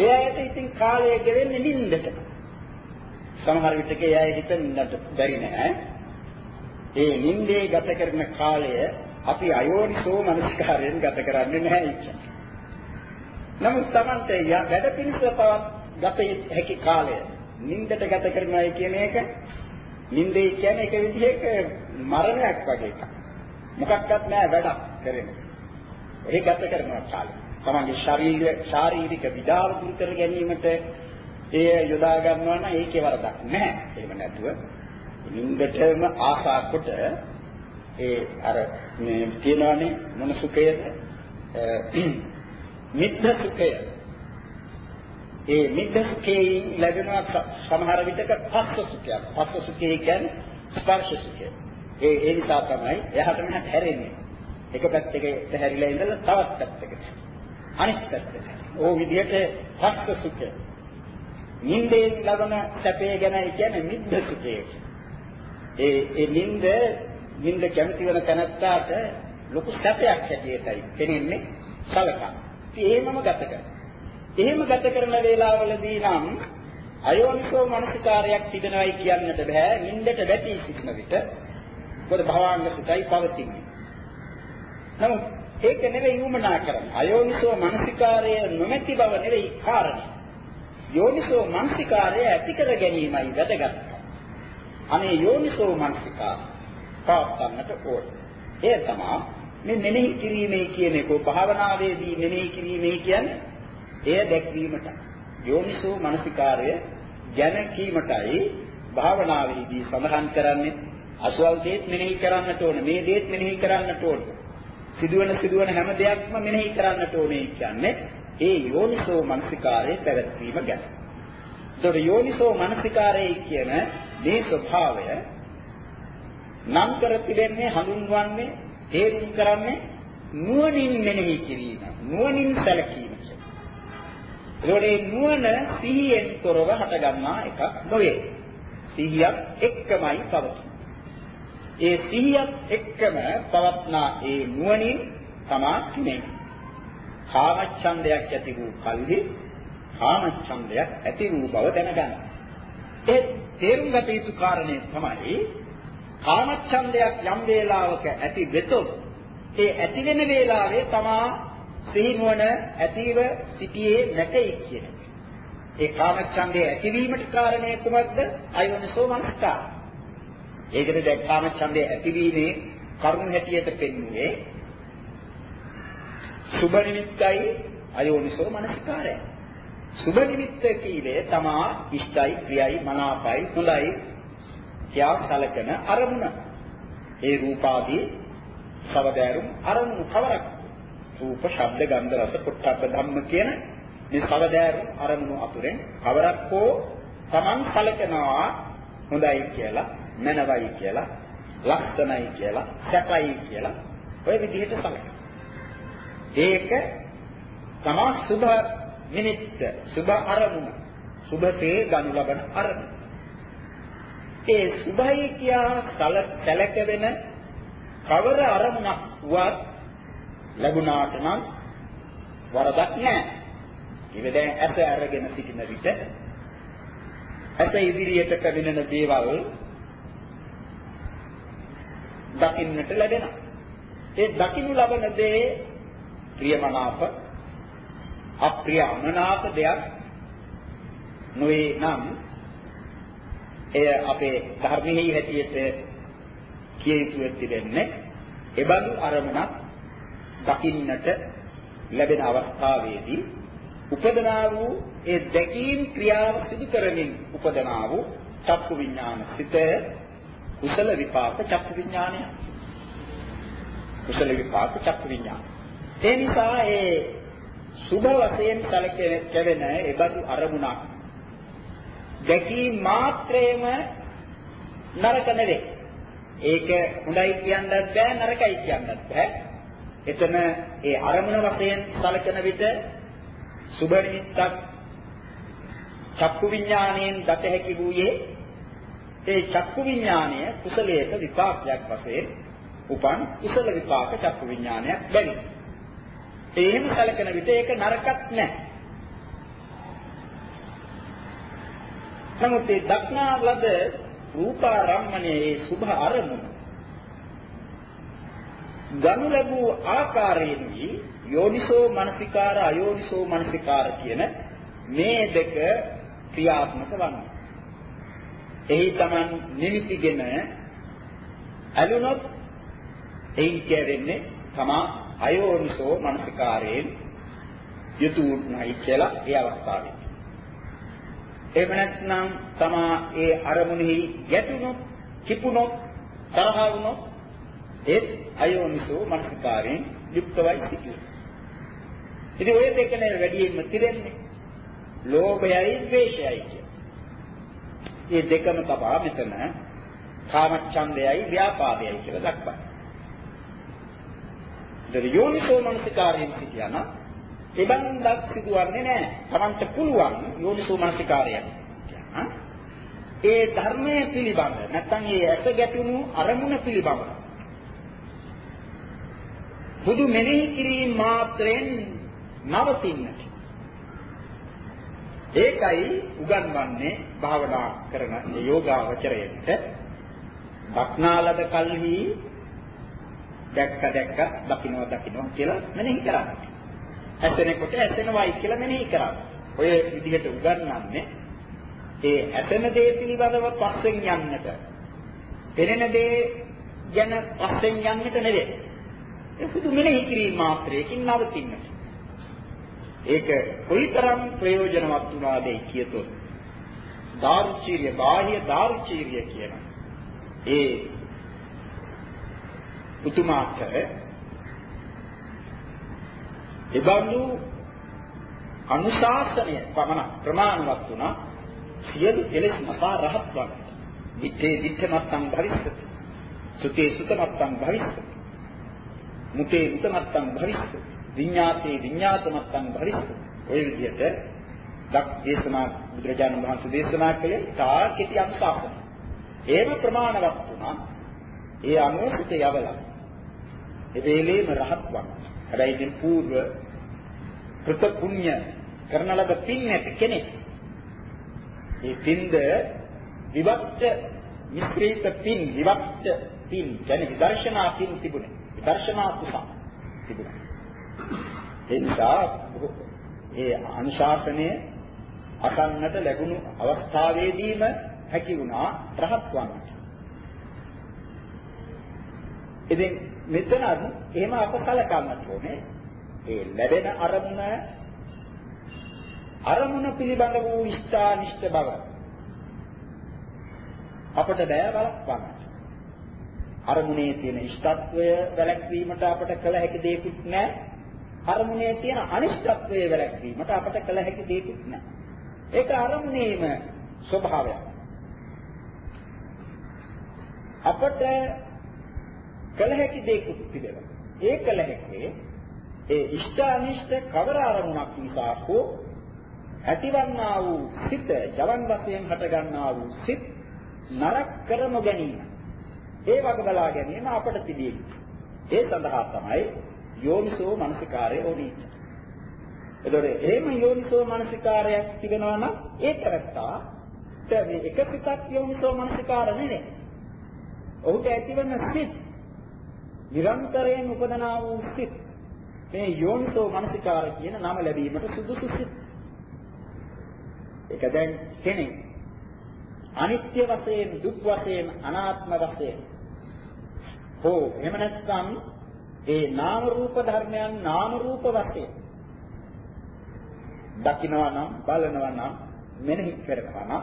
එයාට ඉතින් කාලය ගෙවෙන්නේ නිින්දට. සමහර විටක එයා හිතන්නට බැරි නෑ. ඒ නිින්දේ ගත කරන කාලය අපි අයෝනිසෝ මනස්කාරයෙන් ගත කරන්නේ නැහැ ඉච්චා. නමුත් Tamante වැඩ පිළිස පවත් ගත හැකි කාලය නිින්දට ගත කරනවා කියන එක නිින්දේ කියන්නේ එක විදිහක මරණයක් වගේ එකක්. මොකක්වත් නෑ වැඩක් කරන්නේ. ඒ ගත කරන කාලය. තමන්ගේ ශරීර ශාරීරික විඩාව දුරු කර ගැනීමට ඒ යොදා ගන්නවා නම් ඒකේ වරදක් නැහැ. එහෙම නැතුව නින්දටම ආසා කොට ඒ අර මේ තියනවානේ මොන සුඛයද? මිත්‍ර සුඛය. ඒ මිත්‍ර සුඛයෙන් ලැබෙන සමහර විටක පස්ස සුඛයක්. පස්ස සුඛය කියන්නේ ස්පර්ශ සුඛය. ඒ ඒ නිසා තමයි එහාට මෙහාට හැරෙන්නේ. එක පැත්තකට හැරිලා ඉඳලා තවත් පැත්තකට. අනිත් පැත්තට. ඕ විදිහට පස්ස සුඛය. නින්දෙන් ලබන සැපේ ගැන කියන්නේ මිද්ද සුඛය. ඒ ඒ නින්ද නින්ද කැමති වෙන තැනත්තාට ලොකු සැපයක් හැටියටයි පෙනෙන්නේ සලකා. ඉතින් එහෙමම ගත කරනවා. එහෙම ගත කරන වේලාවලදී නම් අයෝනිසෝ මනසිකාරයක් තිබෙනවයි කියන්නට බෑ. නින්දට වැටී සිටින විට මොකද භවාංග සුඛයි පවතින්නේ. නමුත් ඒක නෙවෙයි යොමුනා කරන්නේ. අයෝනිසෝ මනසිකාරය නොමැති බව නෙවෙයි කාරණේ. යෝනිසෝ මනසිකාරය ඇති කර ගැනීමයි වැදගත්. අනේ යෝනිසෝ මනසිකාර පවත්න්නට ඕන. ඒ තමයි මේ මෙනෙහි කිරීමේ කියන එක භාවනාවේදී මෙනෙහි කිරීමේ කියන්නේ එය දැක්වීමට. යෝනිසෝ මනසිකාරය ගැන කීමටයි භාවනාවේදී සඳහන් කරන්නේ අසවල් දේත් මෙනෙහි කරන්නට ඕන මේ දේත් මෙනෙහි කරන්නට ඕන සිදුවන සිදුවන හැම දෙයක්ම මෙනෙහි කරන්නට ඕනේ කියන්නේ ඒ යෝනිසෝ මනසිකාරයේ පැවැත්වීම ගැන. ඒතකොට යෝනිසෝ මනසිකාරයේ කියන මේ ස්වභාවය නම් කර තිබෙන්නේ හඳුන්වන්නේ තේරුම් කරන්නේ නුවණින් මෙනෙහි කිරීම නුවණින් සැලකීම ඒකේ නුවණ සිහියෙන් තොරව හටගන්නා එකක් නොවේ. සිහියක් එක්කමයි පවතින ඒ සිහියක් එක්කම පවත්නා ඒ නුවණින් තමා කිනේ කාමච්ඡන්දයක් ඇති වූ කල්හි කාමච්ඡන්දයක් ඇති වූ බව දැනගන්න. ඒ තේරුම් ගත යුතු කාරණය තමයි කාමච්ඡන්දයක් යම් වේලාවක ඇති වෙතොත් ඒ ඇති වෙන වේලාවේ තමා සිහිනුවන ඇතිව සිටියේ නැtei කියන එක. ඒ කාමච්ඡන්දයේ ඇතිවීමට කාරණේ කුමක්ද? අයෝනිසෝ මනස්කාර. ඒකද දැන් කාමච්ඡන්දයේ ඇතිවීමේ කරුණ හැටියට පෙන්වන්නේ සුබ නිමිත්තයි අයෝනිසෝ මනසිකාරය. සුබ නිමිත්ත කීවේ තමා ඉෂ්ටයි, ප්‍රියයි, මනාපයි, හොඳයි කියා සැලකෙන අරමුණ. ඒ රූපාදී සවදෑරුම් අරමුණු කවරක්? රූප, ශබ්ද, ගන්ධ, රස, පොට්ටබ්බ ධම්ම කියන මේ සවදෑරුම් අරමුණු අතුරෙන් කවරක් හෝ Taman සැලකනවා හොඳයි කියලා, මනවයි කියලා, ලක්ෂණයි කියලා, සැපයි කියලා ඔය විදිහට සැලකනවා. ඒක තමා සුභ නිමිත්ත සුභ අරමුණ සුභතේ ගනු ලබන අරමුණ ඒ සුභයි කියා සැලක වෙන කවර අරමුණක් වුවත් ලැබුණාට නම් වරදක් නැහැ. ඉතින් දැන් ඇස අරගෙන සිටින විට ඇස ඉදිරියට පැමිණෙන දේවල් දකින්නට ලැබෙනවා. ඒ දකින්නු ලබන දේ ප්‍රියමනාප අප්‍රිය අමනාප දෙයක් නොවේ නම් එය අපේ ධර්මෙහි හැටියට කිය යුතු තිබෙන්නේ එබඳු අරමුණක් දකින්නට ලැබෙන අවස්ථාවේදී උපදනා වූ ඒ දැකීම් ක්‍රියාව සිදු කරමින් උපදනා වූ චක්කු විඥාන සිත කුසල විපාක චක්කු විඥානය කුසල විපාක චක්කු විඥාන ඒ නිසා ඒ සුභ වශයෙන් සැලකෙන එබඳු අරමුණක් දැකීම මාත්‍රේම නරක නෙවේ. ඒක හොඳයි කියන්නත් බෑ නරකයි කියන්නත් බෑ. එතන ඒ අරමුණ වශයෙන් සැලකෙන විට සුභ නිමිත්තක් චක්කු විඥාණයෙන් දත හැකි වූයේ ඒ චක්කු විඥාණය කුසලයක විපාකයක් වශයෙන් උපන් කුසල විපාක චක්කු විඥානයක් බැරි. ඒ එහෙම සැලකෙන විට ඒක නරකක් නැහැ. නමුත් ඒ දක්නා ලද රූපාරම්මණයේ සුභ අරමුණ ගනු ලැබූ ආකාරයෙන්හි යෝනිසෝ මනසිකාර අයෝනිසෝ මනසිකාර කියන මේ දෙක ක්‍රියාත්මක වන්නේ. එහි Taman නිමිතිගෙන ඇලුනොත් එයි කියවෙන්නේ තමා අයෝනිසෝ මනසිකාරයෙන් යුතු උනායි කියලා ඒ අවස්ථාවේ. එහෙම නැත්නම් තමා ඒ අරමුණෙහි ගැටුනොත්, කිපුනොත්, තරහ වුනොත් ඒ අයෝනිසෝ මනසිකාරයෙන් යුක්තවයි සිටින්නේ. ඉතින් ඔය දෙක නේ වැඩියෙන්ම තිරෙන්නේ. ලෝභයයි ද්වේෂයයි කිය. මේ දෙකම තබා මෙතන කාමච්ඡන්දයයි ව්‍යාපාදයයි කියලා දක්වනවා. ඉතින් යෝනිසෝ මනසිකාරයෙන් සිටියන එබන්දක් සිදුවන්නේ නැහැ. Tamanta පුළුවන් යෝනිසෝ මනසිකාරයක්. ඒ ධර්මයේ පිළිබඳ නැත්නම් ඒ ඇස ගැටුණු අරමුණ පිළිබඳ බුදු මෙනෙහි කිරීම මාත්‍රෙන් නවතින්නට. ඒකයි උගන්වන්නේ භාවනා කරන යෝගාවචරයට දක්නාලද කල්හි දැක්ක දැක්ක දකින්න දකින්න කියලා මෙනෙහි කරන්නේ. ඇසෙනකොට ඇසෙනවයි කියලා මෙනෙහි කරන්නේ. ඔය විදිහට උගන්වන්නේ ඒ ඇසෙන දේ පිළිබඳව පස්සෙන් යන්නට. පෙනෙන දේ ගැන පස්සෙන් යන්නට නෙවෙයි. ඒ සුදු මෙනෙහි කිරීම මාත්‍රයකින් නවතින්නට. ඒක කොයිතරම් ප්‍රයෝජනවත් වුණාදයි කියතොත් දාරුචීරිය බාහ්‍ය දාරුචීරිය කියන ඒ උතුමාට එබඳු අනුශාසනය පමණ ප්‍රමාණවත් වුණා සියලු කෙලෙස් මපා රහත් වන. විත්තේ විත්තමත්තං භවිස්සති. සුතේ සුතමත්තං භවිස්සති. මුතේ මුතමත්තං භවිස්සති. විඤ්ඤාතේ විඤ්ඤාතමත්තං භරිස්ස ඔය විදිහට දක් දේශනා බුදුරජාණන් වහන්සේ දේශනා කළේ තා කෙටි අනුශාසන. ඒම ප්‍රමාණවත් වුණා. ඒ අනුසිත යවලා. ඒ වේලේම රහත් වන්. හැබැයි ඉතින් పూర్ව කෘත පුණ්‍ය කරන ලද පින් නැති කෙනෙක්. ඒ පින්ද විවක්ත මිශ්‍රිත පින් විවක්ත පින් කියන්නේ විදර්ශනා පින් තිබුණේ. විදර්ශනා කුසල තිබුණා. ඒ නිසා ඒ අනුශාසනය අසන්නට ලැබුණු අවස්ථාවේදීම හැකි වුණා රහත් වන්නට. ඉතින් මෙතන එහෙම අප කලකන්නට ඕනේ. ඒ ලැබෙන අරමුණ අරමුණ පිළිබඳ වූ ඉෂ්ඨානිෂ්ඨ බව අපට බෑ බලපන්න. අරමුණේ තියෙන ඉෂ්ටත්වය වැළැක්වීමට අපට කළ හැකි දෙයක් නැහැ. අරමුණේ තියෙන අනිෂ්ටත්වයේ වැළැක්වීමට අපට කළ හැකි දෙයක් නැහැ. ඒක අරමුණේම ස්වභාවය. අපට කළ හැකි දෙයක් තිබෙනවා. ඒ කළ හැකි ඒ ඉෂ්ට අනිෂ්ට කවර අරමුණක් නිසා හෝ ඇතිවන්නා වූ සිත ජවන් වශයෙන් හටගන්නා වූ සිත් නරක කර නොගැනීම. ඒ වග බලා ගැනීම අපට තිබේ. ඒ සඳහා තමයි යෝනිසෝ මනසිකාරය ඕනේ. එතකොට එහෙම යෝනිසෝ මනසිකාරයක් තිබෙනවා නම් ඒ කරත්තා මේ එක පිටක් යෝනිසෝ මනසිකාර නෙනේ. ඔහුට ඇතිවන සිත් නිරන්තරයෙන් උපදනා වූ සිත් මේ යෝනිසෝ මනසිකාර කියන නම ලැබීමට සුදුසු සිත්. ඒක දැන් කෙනෙක් අනිත්‍ය වශයෙන් දුක් වශයෙන් අනාත්ම වශයෙන් හෝ එහෙම නැත්නම් ඒ නාම රූප ධර්මයන් නාම රූප වශයෙන් දකිනවා නම් බලනවා නම් මෙනෙහි කරනවා නම්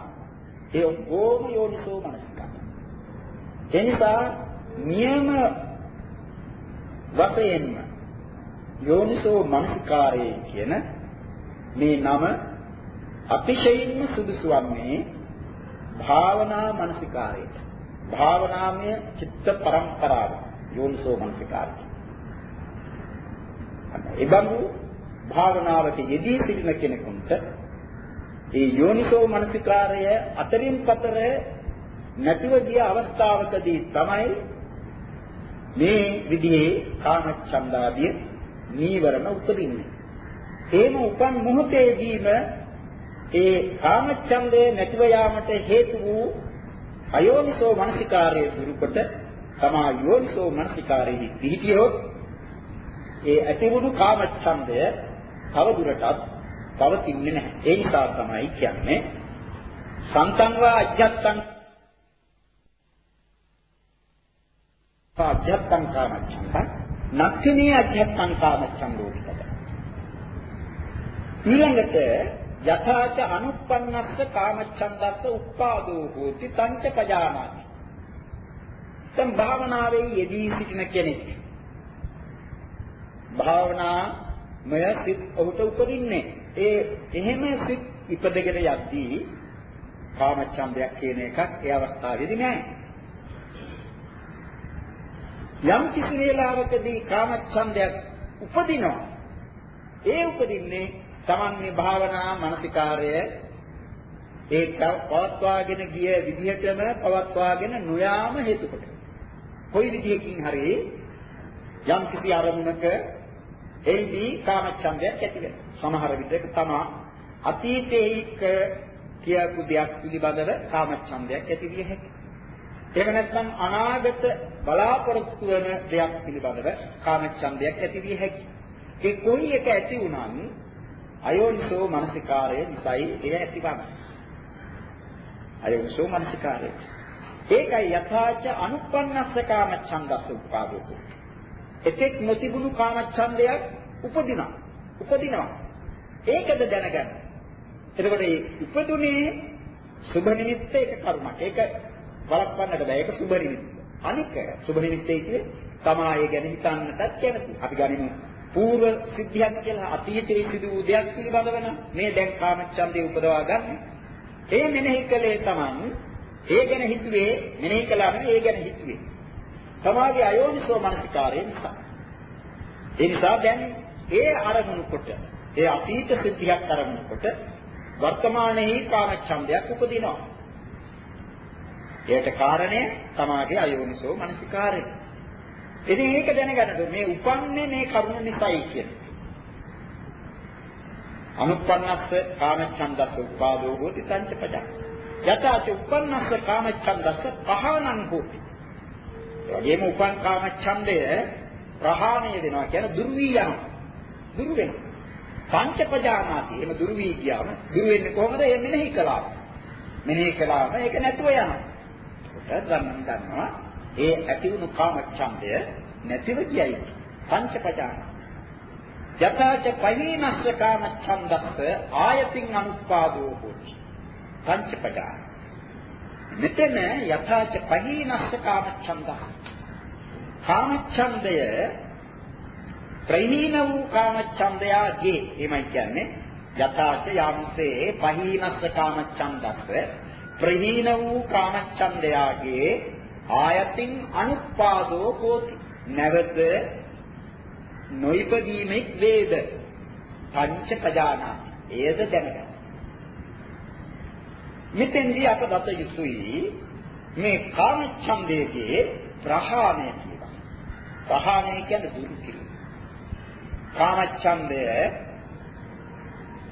ඒ ඔක්කොම යෝනිසෝ මනසිකාරය. එනිසා නියම වශයෙන්ම යෝනිසෝ මනසිකාරය කියන මේ නම අතිශයින්ම සුදුසු වන්නේ භාවනා මනසිකාරයට. භාවනාමය චිත්ත පරම්පරාව යෝනිසෝ මනසිකාරය. එබඳු භාවනාවට යෙදී සිටින කෙනෙකුට ඒ යෝනිසෝ මනසිකාරය අතරින් පතර නැතිව ගිය අවස්ථාවකදී තමයි මේ විදිහේ කාමච්ඡන්දාදිය නීවරණ උපදින්නේ. ඒම උපන් මොහොතේදීම ඒ කාමච්ඡන්දය නැතිව යාමට හේතු වූ අයෝනිසෝ මනසිකාරයේ දුරුකොට තමා යෝනිසෝ මනසිකාරයේ පිහිටියොත් ඒ ඇතිවුණු කාමච්ඡන්දය තවදුරටත් පවතින්නේ නැහැ. ඒ නිසා තමයි කියන්නේ සන්තංවා අජ්ජත්තං අජ්ජත්තං කාමච්ඡන්දං නක්ඛිනේ අජ්ජත්තං කාමච්ඡන්දෝදිකද. ඊළඟට යථාච අනුප්පන්නස්ස කාමච්ඡන්දස්ස උප්පාදෝ හෝති තංච පජානාති. දැන් භාවනාවේ යෙදී සිටින කෙනෙක් භාවනාමය සිත් ඔහුට උපදින්නේ. ඒ එහෙම සිත් ඉපදගෙන යද්දී කාමච්ඡන්දයක් කියන එකක් ඒ අවස්ථාවේදී නැහැ. යම් කිසි වේලාවකදී කාමච්ඡන්දයක් උපදිනවා. ඒ උපදින්නේ තමන්ගේ භාවනා මානසිකාර්ය ඒක පවත්වාගෙන ගිය විදිහටම පවත්වාගෙන නොයාම හේතු කොට. කොයි විදිහකින් හරි යම් කිසි අරමුණක එයිදී කාමච්ඡන්දයක් ඇති වෙනවා. සමහර විටක තමා අතීතයේක කියපු දෙයක් පිළිබඳව කාමච්ඡන්දයක් ඇති විය හැකියි. එහෙම නැත්නම් අනාගත බලාපොරොත්තු වන දෙයක් පිළිබඳව කාමච්ඡන්දයක් ඇති විය හැකියි. ඒ කොයි එක ඇති වුණත් අයෝනිසෝ මනසිකාරය නිසායි එය ඇතිවන්නේ. අයෝනිසෝ මනසිකාරය. ඒකයි යථාච අනුප්පන්නස්ස කාමච්ඡන්දස්ස උපාදෝත. එතෙක් නොතිබුණු කාමච්ඡන්දයක් උපදිනවා. උපදිනවා. ඒකද දැනගන්න. එතකොට මේ ඉපදුනේ සුභ නිමිත්ත එක කරුණක්. ඒක වළක්වන්නට බෑ. ඒක සුභ නිමිත්ත. අනික සුභ නිමිත්තේ කියේ තමා ඒ ගැන හිතන්නටත් කැමති. අපි ගනිමු పూర్ව සිද්ධියක් කියලා අතීතයේ සිදු වූ දෙයක් පිළිබඳව නම් මේ දැන් කාමච්ඡන්දේ උපදවා ගන්න. ඒ මෙනෙහි කළේ තමන් ඒ ගැන හිතුවේ මෙනෙහි කළා නම් ඒ ගැන හිතුවේ. තමාගේ අයෝනිසෝ මනසිකාරය නිසා. ඒ නිසා දැන් ඒ අරමුණු කොට ඒ අතීත සිද්ධියක් අරමුණු කොට වර්තමානයේ කාමච්ඡන්දයක් උපදිනවා. ඒකට කාරණය තමාගේ අයෝනිසෝ මනසිකාරය. ඉතින් ඒක දැනගන්න මේ උපන්නේ මේ කරුණ නිසායි කියන්නේ. අනුප්පන්නස්ස කාමච්ඡන්දස්ස උපාදෝ හෝති සංචපදා. යතාච උපන්නස්ස කාමච්ඡන්දස්ස පහනං හෝති. ඒ වගේම උපන් කාමච්ඡන්දය ප්‍රහාණය වෙනවා කියන දුරු වී යනවා. දුරු වෙනවා. පංචපජානාති. එහෙම දුරු වී ගියාම දුරු වෙන්නේ කොහොමද? ඒ මෙනෙහි කළා. මෙනෙහි කළාම ඒක නැතුව යනවා. ඒකට ගන්න ගන්නවා. ඒ ඇති වුණු කාමච්ඡන්දය නැතිව ගියයි. පංචපජාන. යථාච පහීනස්ස කාමච්ඡන්දස්ස ආයතින් අනුපාදෝ හොති. පංචපජාන. මෙතන යථාච පහීනස්ස කාමච්ඡන්දස්ස. කාමච්ඡන්දය ප්‍රහීන වූ කාමච්ඡන්දයාගේ එමය කියන්නේ යථාච යම්සේ පහීනස්ස කාමච්ඡන්දස්ස ප්‍රහීන වූ කාමච්ඡන්දයාගේ ආයතින් අනුපාදෝ හෝති නැවත නොයිපදීමෙක් වේද? පංච පජානා එයද දැනගන්න. මෙතෙන්දී අප දත යුතුයි මේ කාමච්ඡන්දයේ ප්‍රහාණය. කියලා ප්‍රහාණය කියන්නේ දුරු කිරීම කාමච්ඡන්දය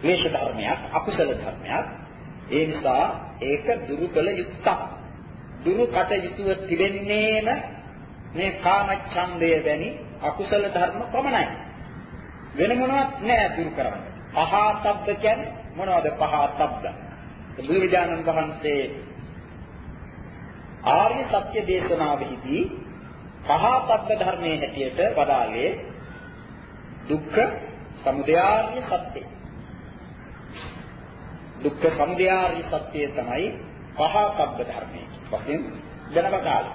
ක්ලේශ ධර්මයක් අකුසල ධර්මයක් ඒ නිසා ඒක දුරු කළ යුත්තක් දුරු කට යුතුව තිබෙන්නේම මේ කාමච්ඡන්දය වැනි අකුසල ධර්ම පමණයි. වෙන මොනවත් නෑ දුරු කරන්න. පහතබ්බ කියන්නේ මොනවද පහතබ්බ? බුදුරජාණන් වහන්සේ ආර්ය සත්‍ය දේශනාවෙහිදී පහපත්ත ධර්මයේ හැටියට වදාළේ දුක්ඛ සමුදයාර්ය සත්‍යය. දුක්ඛ සමුදයාර්ය සත්‍යය තමයි පහපත්ත ධර්මයේ. වශයෙන් දැනගන්න.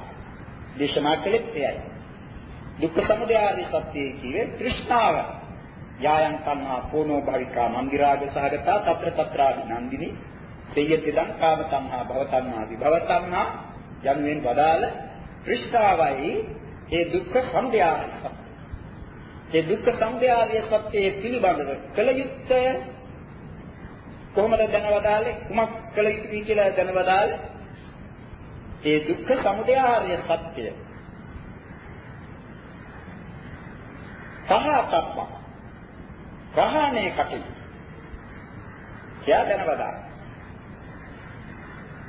දේශනා කළෙත් එයයි. දුක්ඛ සමුදයාර්ය සත්‍යය කියේ තෘෂ්ණාව. යායන් තණ්හා පෝනෝ භවිකා මන්දිරාග සහගතා తත්‍ර తත්‍රා විනන්දිනි තේයති දං කාම තණ්හා භව තණ්හා විභව තණ්හා යනුවෙන් වදාළ තෘෂ්ණාවයි ඒ දුක්ඛ සමුදයාර්ය සත්‍යය. ඒ දුක්ඛ සමුදයාර්ය සත්‍යයේ පිළිබඳව කල යුත්තේ කොහොමද දැනවදාලේ කුමක් කළ යුතුයි කියලා දැනවදාලේ ඒ දුක්ඛ සමුදයාර්ය සත්‍යය පහතප්ප ප්‍රහාණය කටයුතු කියා දැනවදා.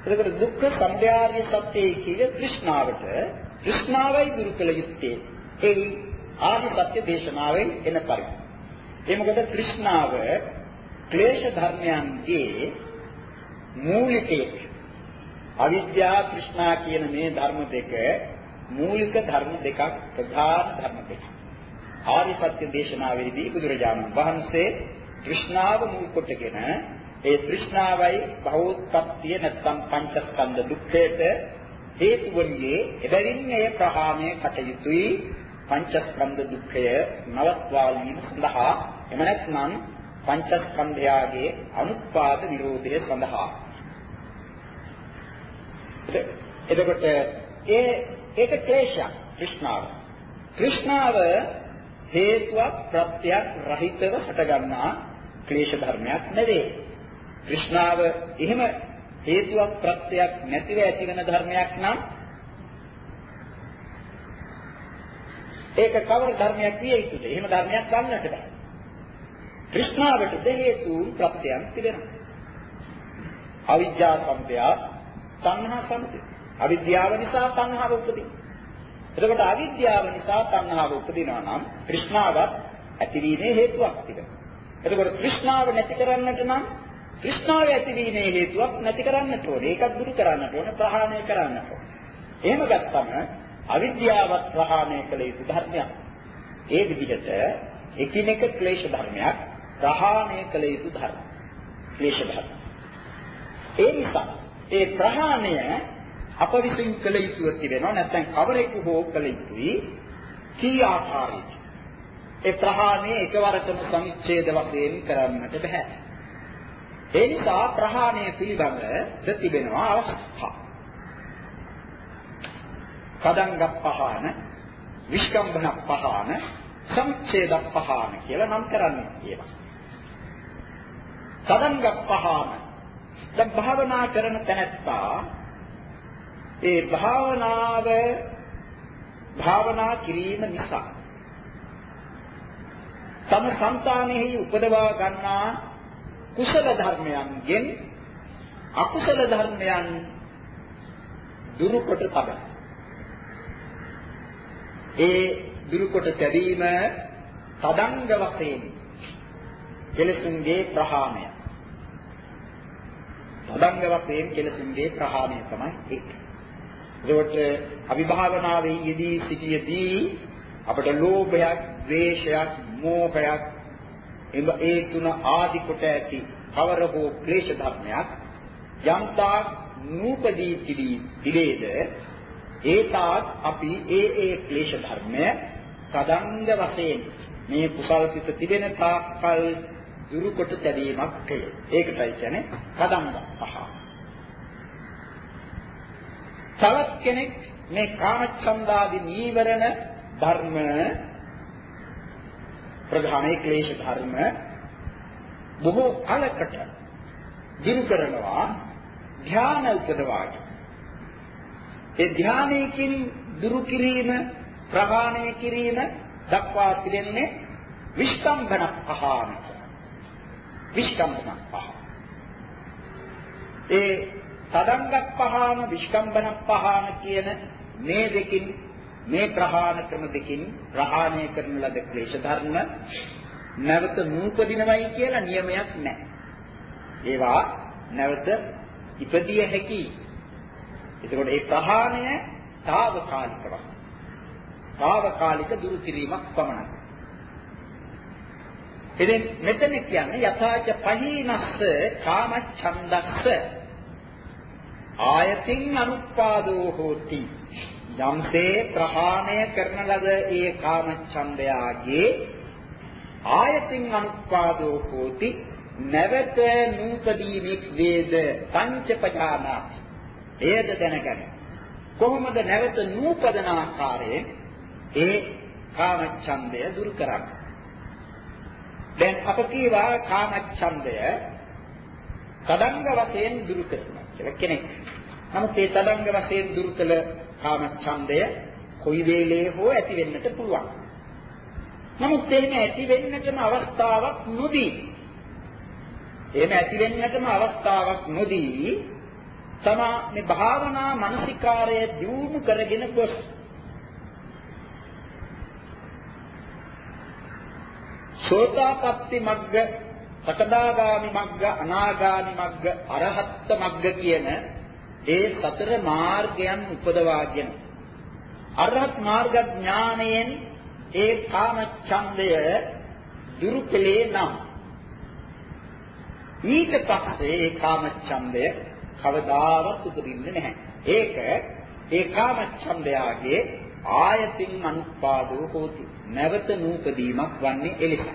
එතකොට දුක්ඛ සමුදයාර්ය සත්‍යයේ කියන තෘෂ්ණාවට තෘෂ්ණාවයි දුරු කළ යුත්තේ. ඒ ආදි සත්‍ය දේශනාවෙන් එන පරිදි. ඒ මොකද තෘෂ්ණාව ක්ලේශ ධර්මයන්ගේ මූලිකයේ අවිද්‍යා තෘෂ්ණා කියන මේ ධර්ම දෙක මූලික ධර්ම දෙකක් ප්‍රධාන ධර්ම දෙකක්. ආරි සත්‍ය දේශනාවේදී බුදුරජාණන් වහන්සේ තෘෂ්ණාව මුල් කොටගෙන ඒ තෘෂ්ණාවයි භවෝත්පත්තිය නැත්නම් පංචස්කන්ධ දුක්ඛයට හේතු වන්නේ එබැවින් එය ප්‍රහාණය කටයුතුයි. පංචස්කන්ධ දුක්ඛය නවත්වාලීම සඳහා එම නැත්නම් පංචස්කන්ධයාගේ අනුත්පාද විරෝධය සඳහා. එතකොට ඒ ඒක ක්ලේශයක් තෘෂ්ණාව. තෘෂ්ණාව හේතුවක් ප්‍රත්‍යක් රහිතව හටගන්නා ක්ලේශ ධර්මයක් නෙවේ. কৃষ্ণාව එහෙම හේතුවක් ප්‍රත්‍යක් නැතිව ඇතිවන ධර්මයක් නම් ඒක කවර ධර්මයක් විය යුතුද? එහෙම ධර්මයක් ගන්නට බෑ. කෘෂ්ණාවට හේතු ප්‍රත්‍යයන් තිබෙනවා. අවිද්‍යා සම්පය සංහා සම්පය. අවිද්‍යාව නිසා සංහාව උපදිනවා. එතකොට අවිද්‍යාව නිසා සංහාව උපදිනවා නම් කෘෂ්ණාවත් ඇතිවීමේ හේතුවක් තිබෙනවා. එතකොට කෘෂ්ණාව නැති කරන්නට නම් තෘෂ්ණාව ඇතිවීමේ හේතුවක් නැති කරන්නට ඕනේ. ඒකත් දුරු කරන්නට ඕනේ, ප්‍රහාණය කරන්නට ඕනේ. එහෙම ගත්තම අවිද්‍යාවත් ප්‍රහාණය කළ යුතු ධර්මයක්. ඒ විදිහට එකිනෙක ක්ලේශ ධර්මයක් ප්‍රහාණය කළ යුතු ධර්ම. ක්ලේශ ධර්ම. ඒ නිසා ඒ ප්‍රහාණය අප විසින් කළ යුතුව තිබෙනවා නැත්නම් කවරෙකු හෝ කළ යුතුයි කී ආකාරයකින් ඒ ප්‍රහාණය එකවරටම සමිච්ඡේද වශයෙන් කරන්නට බෑ ඒ නිසා ප්‍රහාණය පිළිබඳ තිබෙනවා අවස්ථා. කදංග පහන විස්කම්බන පහන සම්ච්ඡේද පහන කියලා නම් කරන්නේ කියලා කදංග පහන දැන් භාවනා කරන තැනැත්තා ඒ භාවනාව භාවනා කිරීම නිසා තම సంతානෙහි උපදවා ගන්නා කුසල ධර්මයන්ගෙන් අකුසල ධර්මයන් දුරු කොට තබන. ඒ දුරු කොට තැබීම තදංග වශයෙන් කෙලසුන්ගේ ප්‍රහාණය. තදංග වශයෙන් කෙලසුන්ගේ ප්‍රහාණය තමයි ඒක. ඒකට අවිභාවනාවේ යෙදී සිටියේදී අපට ලෝභයක්, ද්වේෂයක්, මෝහයක් එම ඒ තුන ආදි කොට ඇති කවර හෝ ක්ලේශ ධර්මයක් යම්තා නූපදී තිබේද ඒතාත් අපි ඒ ඒ ක්ලේශ ධර්මය සදංග වශයෙන් මේ කුසල් සිත තිබෙන තාක්කල් දුරු කොට තැබීමක් කළේ. ඒකටයි කියන්නේ සදංග පහ. තවත් කෙනෙක් මේ කාමච්ඡන්දාදී නීවරණ ධර්ම ප්‍රධානයි ක්ලේශ ධර්ම. බොහෝ කලකට දිනු කරනවා ධ්‍යාන උපදවාගෙන. ඒ ධ්‍යානයකින් දුරු කිරීම ප්‍රහාණය කිරීම දක්වා තිබෙන්නේ විස්කම්බන පහාන විස්කම්බන පහ. ඒ තදංගක් පහාන විස්කම්බන පහාන කියන මේ දෙකින් මේ ප්‍රහාණ ක්‍රම දෙකින් ප්‍රහාණය කරන ලද ක්ලේශ ධර්ම නැවත නූපදිනවයි කියලා නියමයක් නැහැ. ඒවා නැවත ඉපදිය හැකි. එතකොට ඒ ප්‍රහාණය తాවකාලික වශයෙන්. తాවකාලික දුරු කිරීමක් පමණයි. ඉතින් මෙතන කියන්නේ යථාච පහීනස්ස කාමච්ඡන්දස්ස ආයතින් අනුපාදෝ හෝති යම්සේ ප්‍රහාණය කරන ලද ඒ කාමච්ඡන්දයාගේ ආයතින් අනුපාදෝ හෝති නැවත නූපදීමෙක් වේද පංචපජානාති. එයද දැනගන්න කොහොමද නැවත නූපදන ආකාරයෙන් ඒ කාමච්ඡන්දය දුරු කරන්නේ. දැන් අප කීවා කාමච්ඡන්දය තදංග වශයෙන් දුරු කරනවා කියලා කෙනෙක්. නමුත් ඒ තදංග වශයෙන් දුරු කළ කාමච්ඡන්දය කොයි වෙලේ හෝ ඇති වෙන්නට පුළුවන්. නමුත් එහෙම ඇති වෙන්නටම අවස්ථාවක් නොදී. එහෙම ඇති වෙන්නටම අවස්ථාවක් නොදී තමා මේ භාවනා මානසිකාරය දියුණු කරගෙන ගොස් සෝතාපට්ටි මග්ග, සකදාගාමි මග්ග, අනාගාමි මග්ග, අරහත් මග්ග කියන ඒ සතර මාර්ගයන් උපදවාගෙන අරහත් මාර්ග ඥාණයෙන් ඒ කාම ඡන්දය දුරු කළේ නම් ඊට පස්සේ ඒ කාම ඡන්දය කවදාවත් උපදින්නේ නැහැ. ඒක ඒ කාම ඡන්දයාගේ ආයතින් අනුපාදෝ හෝති. නැවත නූපදීමක් වන්නේ එලෙස.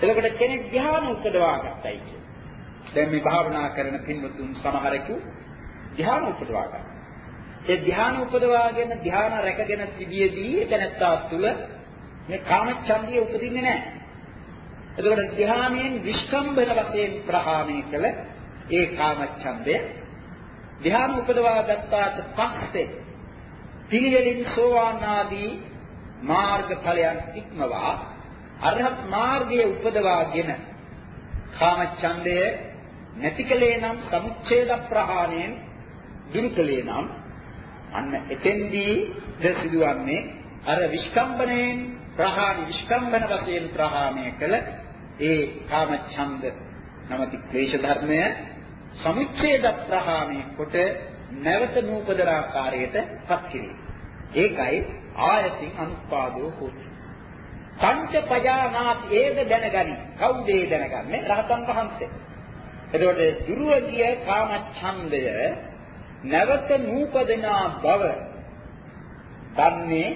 එතකොට කෙනෙක් ධ්‍යාන උපදවා ගන්නයි කියන්නේ. දැන් මේ භාවනා කරන පින්වතුන් සමහරෙකු ධ්‍යාන උපදවා ගන්න. ඒ ධ්‍යාන උපදවාගෙන ධ්‍යාන රැකගෙන තිබියදී එතනත්තා තුළ මේ කාමච්ඡන්දිය උපදින්නේ නැහැ. එතකොට ධ්‍යානයෙන් විස්කම්බන වශයෙන් ප්‍රහාණය කළ ඒ කාමච්ඡන්දය ධ්‍යාන උපදවා ගත්තාට පස්සේ පිළිවෙලින් සෝවාන් ආදී මාර්ග ඵලයන් ඉක්මවා අරහත් මාර්ගයේ උපදවාගෙන කාමච්ඡන්දය නැතිකලේ නම් සමුච්ඡේද ප්‍රහාණයෙන් දුරුකලේ නම් අන්න එතෙන්දී ද සිදුවන්නේ අර විස්කම්බණයෙන් ප්‍රහාණ විස්කම්බන වශයෙන් ප්‍රහාණය කළ ඒ කාමච්ඡන්ද නමති ක්ලේශ ධර්මය සමුච්ඡේද ප්‍රහාණය කොට නැවත නූපදන ආකාරයට පත් කිරීම. ඒකයි ආයතින් අනුපාදෝ හොති. පංච පජානාත් ඒද දැනගනි. කවුද ඒ දැනගන්නේ? රහතන් වහන්සේ. එතකොට දුරුව ගිය කාමච්ඡන්දය නැවත නූපදනා බව දන්නේ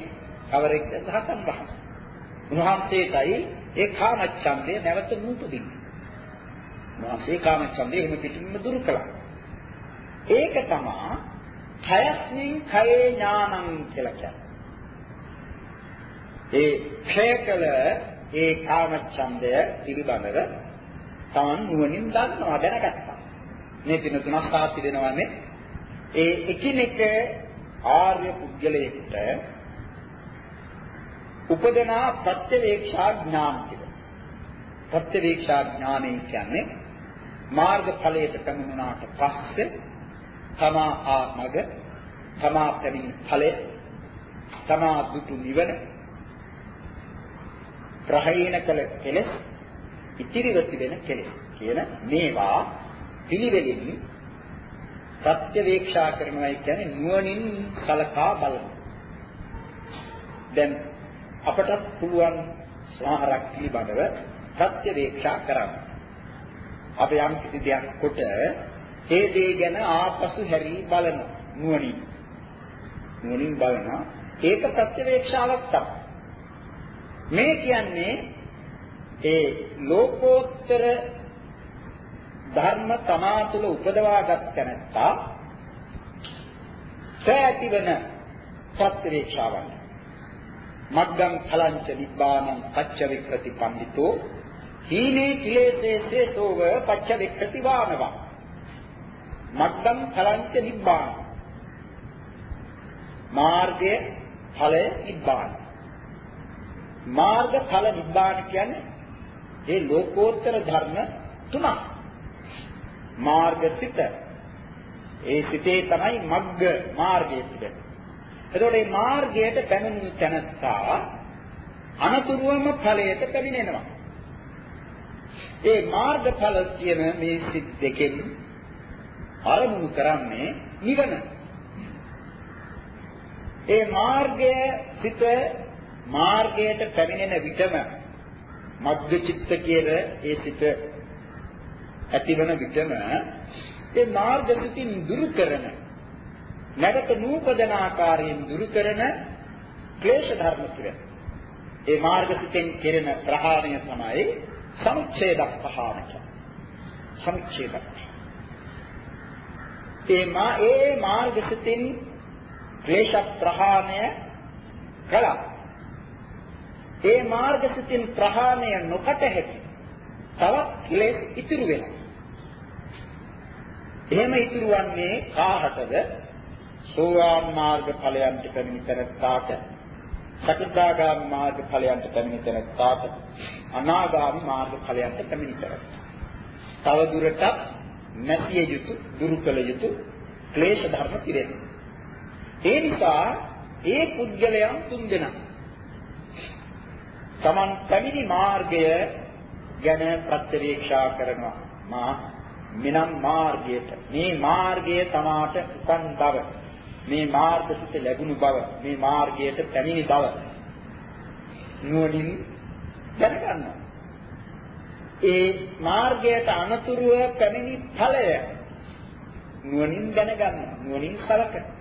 කවරෙක්ද? රහතන් වහන්සේ. උන්වහන්සේටයි ඒ කාමච්ඡන්දය නැවත නූපදින්නේ. උන්වහන්සේ කාමච්ඡන්දය එහෙම පිටින්ම දුරු කළා. ඒක තමයි කයස්මින් කයේ ඥානං කියලා කියන්නේ. ඒ ක්ෂයකල ඒ කාමච්ඡන්දය පිළිබඳව තමන් නුවණින් දන්නවා දැනගත්තා. මේ දින තුනක් සාති දෙනවානේ ඒ එකිනෙක ආර්ය පුද්ගලයෙකුට උපදනා ප්‍රත්‍යවේක්ෂා ඥාන කියලා. ප්‍රත්‍යවේක්ෂා ඥානය කියන්නේ මාර්ගඵලයට පැමිණුණාට පස්සේ තමා ආ මඟ තමා පැමිණි ඵලය තමා දුටු නිවන ප්‍රහීන කළ කෙලෙස් ඉතිරිව තිබෙන කෙලෙස් කියන මේවා පිළිවෙලින් ප්‍රත්‍යවේක්ෂා කරනවා කියන්නේ නුවණින් කලකා බලන. දැන් අපට පුළුවන් සමහරක් පිළිබඳව ප්‍රත්‍යවේක්ෂා කරන්න. අපි යම් කිසි දෙයක් කොට ඒ දේ ගැන ආපසු හැරී බලන නුවණින්. නුවණින් බලන ඒක ප්‍රත්‍යවේක්ෂාවක් තමයි. මේ කියන්නේ ඒ ලෝකෝත්තර ධර්ම තමා තුළ උපදවාගත් තැනත්තා සෑතිවන සත්‍වේක්ෂාවන් මග්ගං ඵලංච නිබ්බානං පච්ච වික්‍රති පණ්ඩිතෝ හීනේ කිලේසේ සේතෝව පච්ච වික්‍රති වානවා. මග්ගං ඵලංච නිබ්බාන. මාර්ගය ඵලය නිබ්බාන. මාර්ග ඵල නිබ්බාන කියන්නේ ඒ ලෝකෝත්තර ධර්ම තුනක්. මාර්ග සිත. ඒ සිතේ තමයි මග්ග මාර්ගය තිබෙන්නේ. එතකොට මේ මාර්ගයට පැමිණෙන තැනත්තා අනතුරුවම ඵලයට පැමිණෙනවා. ඒ මාර්ගඵල කියන මේ සිත් දෙකෙන් අරමුණු කරන්නේ නිවන. ඒ මාර්ගය සිත මාර්ගයට පැමිණෙන විටම මග්ග චිත්ත කියන ඒ සිත ඇතිවන විටම ඒ මාර්ග සිතින් දුරු කරන නැවත නූපදන ආකාරයෙන් දුරු කරන ක්ලේශ ධර්ම පිළිවෙල. ඒ මාර්ග සිතෙන් කෙරෙන ප්‍රහාණය තමයි සමුච්ඡේද පහාණක. සමුච්ඡේද. ඒ මා ඒ මාර්ග සිතින් ක්ලේශ ප්‍රහාණය කළා. ඒ මාර්ග සිතින් ප්‍රහාණය නොකට හැකි. තවත් කෙලෙස් ඉතුරු වෙනවා. එහෙම ඉතුරු වන්නේ කාහටද? සෝවාන් මාර්ග ඵලයන්ට පැමිණි තැනට සකෘදාගාමී මාර්ග ඵලයන්ට පැමිණි තැනට අනාගාමී මාර්ග ඵලයන්ට පැමිණි තැනට තව දුරටත් නැතිය යුතු දුරු කළ යුතු ක්ලේශ ධර්ම පිරෙනවා ඒ නිසා ඒ පුද්ගලයන් තුන්දෙනා Taman පැමිණි මාර්ගය ගැන ප්‍රත්‍යවේක්ෂා කරනවා. මා මිනම් මාර්ගයට. මේ මාර්ගය තමාට උපන් බව. මේ මාර්ගසිත ලැබුණු බව. මේ මාර්ගයට පැමිණි බව. නුවණින් දැනගන්නවා ඒ මාර්ගයට අනතුරුව පැමිණි ඵලය නුවණින් දැනගන්නවා නුවණින් සලකනවා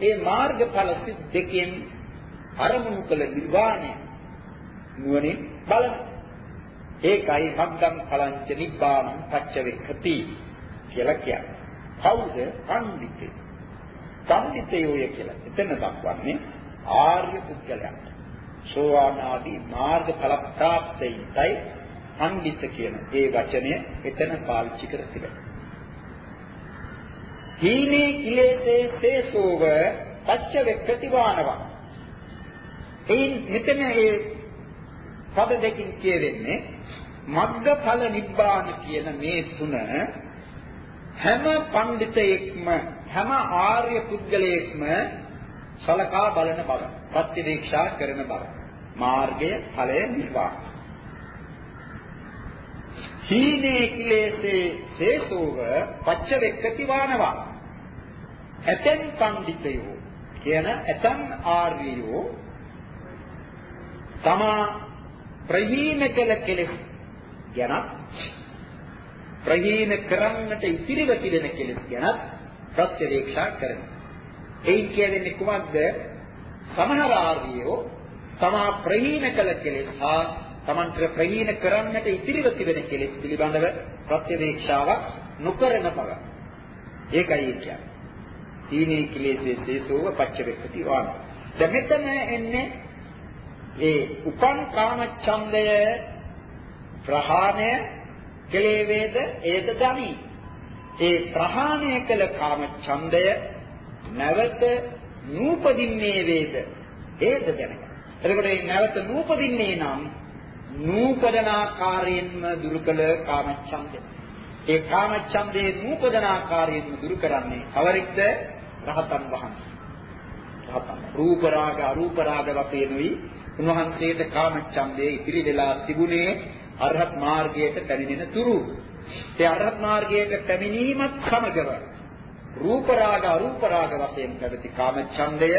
ඒ මාර්ගඵල දෙකෙන් අරමුණු කළ නිර්වාණය නුවණින් බලනවා ඒකයි මග්ගම් කලංච නිබ්බානං පච්චවෙක්ඛති කියලා කියන්නේ. කවුද? පඬිතේ. පඬිතයෝය කියලා. එතන දක්වන්නේ ආර්ය පුද්ගලයන්ට. සෝවාන් ආදී මාර්ගඵල ප්‍රාප්තයියි පඬිත කියන ඒ වචනය එතන පාවිච්චි කර තිබෙනවා. හීනේ කිලේසේ තේසෝව පච්චවෙක්ඛති වානවා. එයින් මෙතන ඒ පද දෙකින් කියවෙන්නේ මග්ගඵල නිබ්බාන කියන මේ තුන හැම පඬිතෙක්ම හැම ආර්ය පුද්ගලයෙක්ම සලකා බලන බව ප්‍රතිවීක්ෂා කරන බව. මාර්ගය ඵලය නිර්වාණ. හීනේ කිලේසේ හේතුව පච්චවෙක්කති වානවා. ඇතෙන් පඬිතයෝ කියන ඇතන් ආර්යයෝ තමා ප්‍රහීන කළ කෙලෙස් ගැනත් ප්‍රහීන කරන්නට ඉතිරිව තිබෙන කෙලෙස් ගැනත් ප්‍රත්‍යවේක්ෂා කරනවා. ඒ කියන්නේ කුමක්ද? සමහර ආර්යෝ තමා ප්‍රහීන කළ කෙලෙස් හා තමන්ට ප්‍රහීන කරන්නට ඉතිරිව තිබෙන කෙලෙස් පිළිබඳව ප්‍රත්‍යවේක්ෂාවක් නොකරන බව. ඒකයි කියන්නේ. තීනේ කිලේශේ සේසෝව පච්චවෙක්කති වාන. දැන් මෙතන එන්නේ ඒ උපන් කාම ඡන්දය ප්‍රහාණය කෙලේ වේද ඒද දමි. ඒ ප්‍රහාණය කළ කාම ඡන්දය නැවත නූපදින්නේ වේද ඒද දැනගන්න. එතකොට මේ නැවත නූපදින්නේ නම් නූපදනාකාරයෙන්ම දුරු කළ කාම ඡන්දය. ඒ කාම ඡන්දේ නූපදනාකාරයෙන්ම දුරු කරන්නේ කවරික්ද? රහතන් වහන්සේ. රහතන් රූප රාග අරූප රාග වශයෙන්ුයි උන්වහන්සේට කාම ඡන්දේ ඉතිරි වෙලා තිබුණේ අරහත් මාර්ගයට පැමිණෙන තුරු. ඒ අරහත් මාර්ගයට පැමිණීමත් සමගව රූප රාග අරූප රාග වශයෙන් පැවති කාම ඡන්දය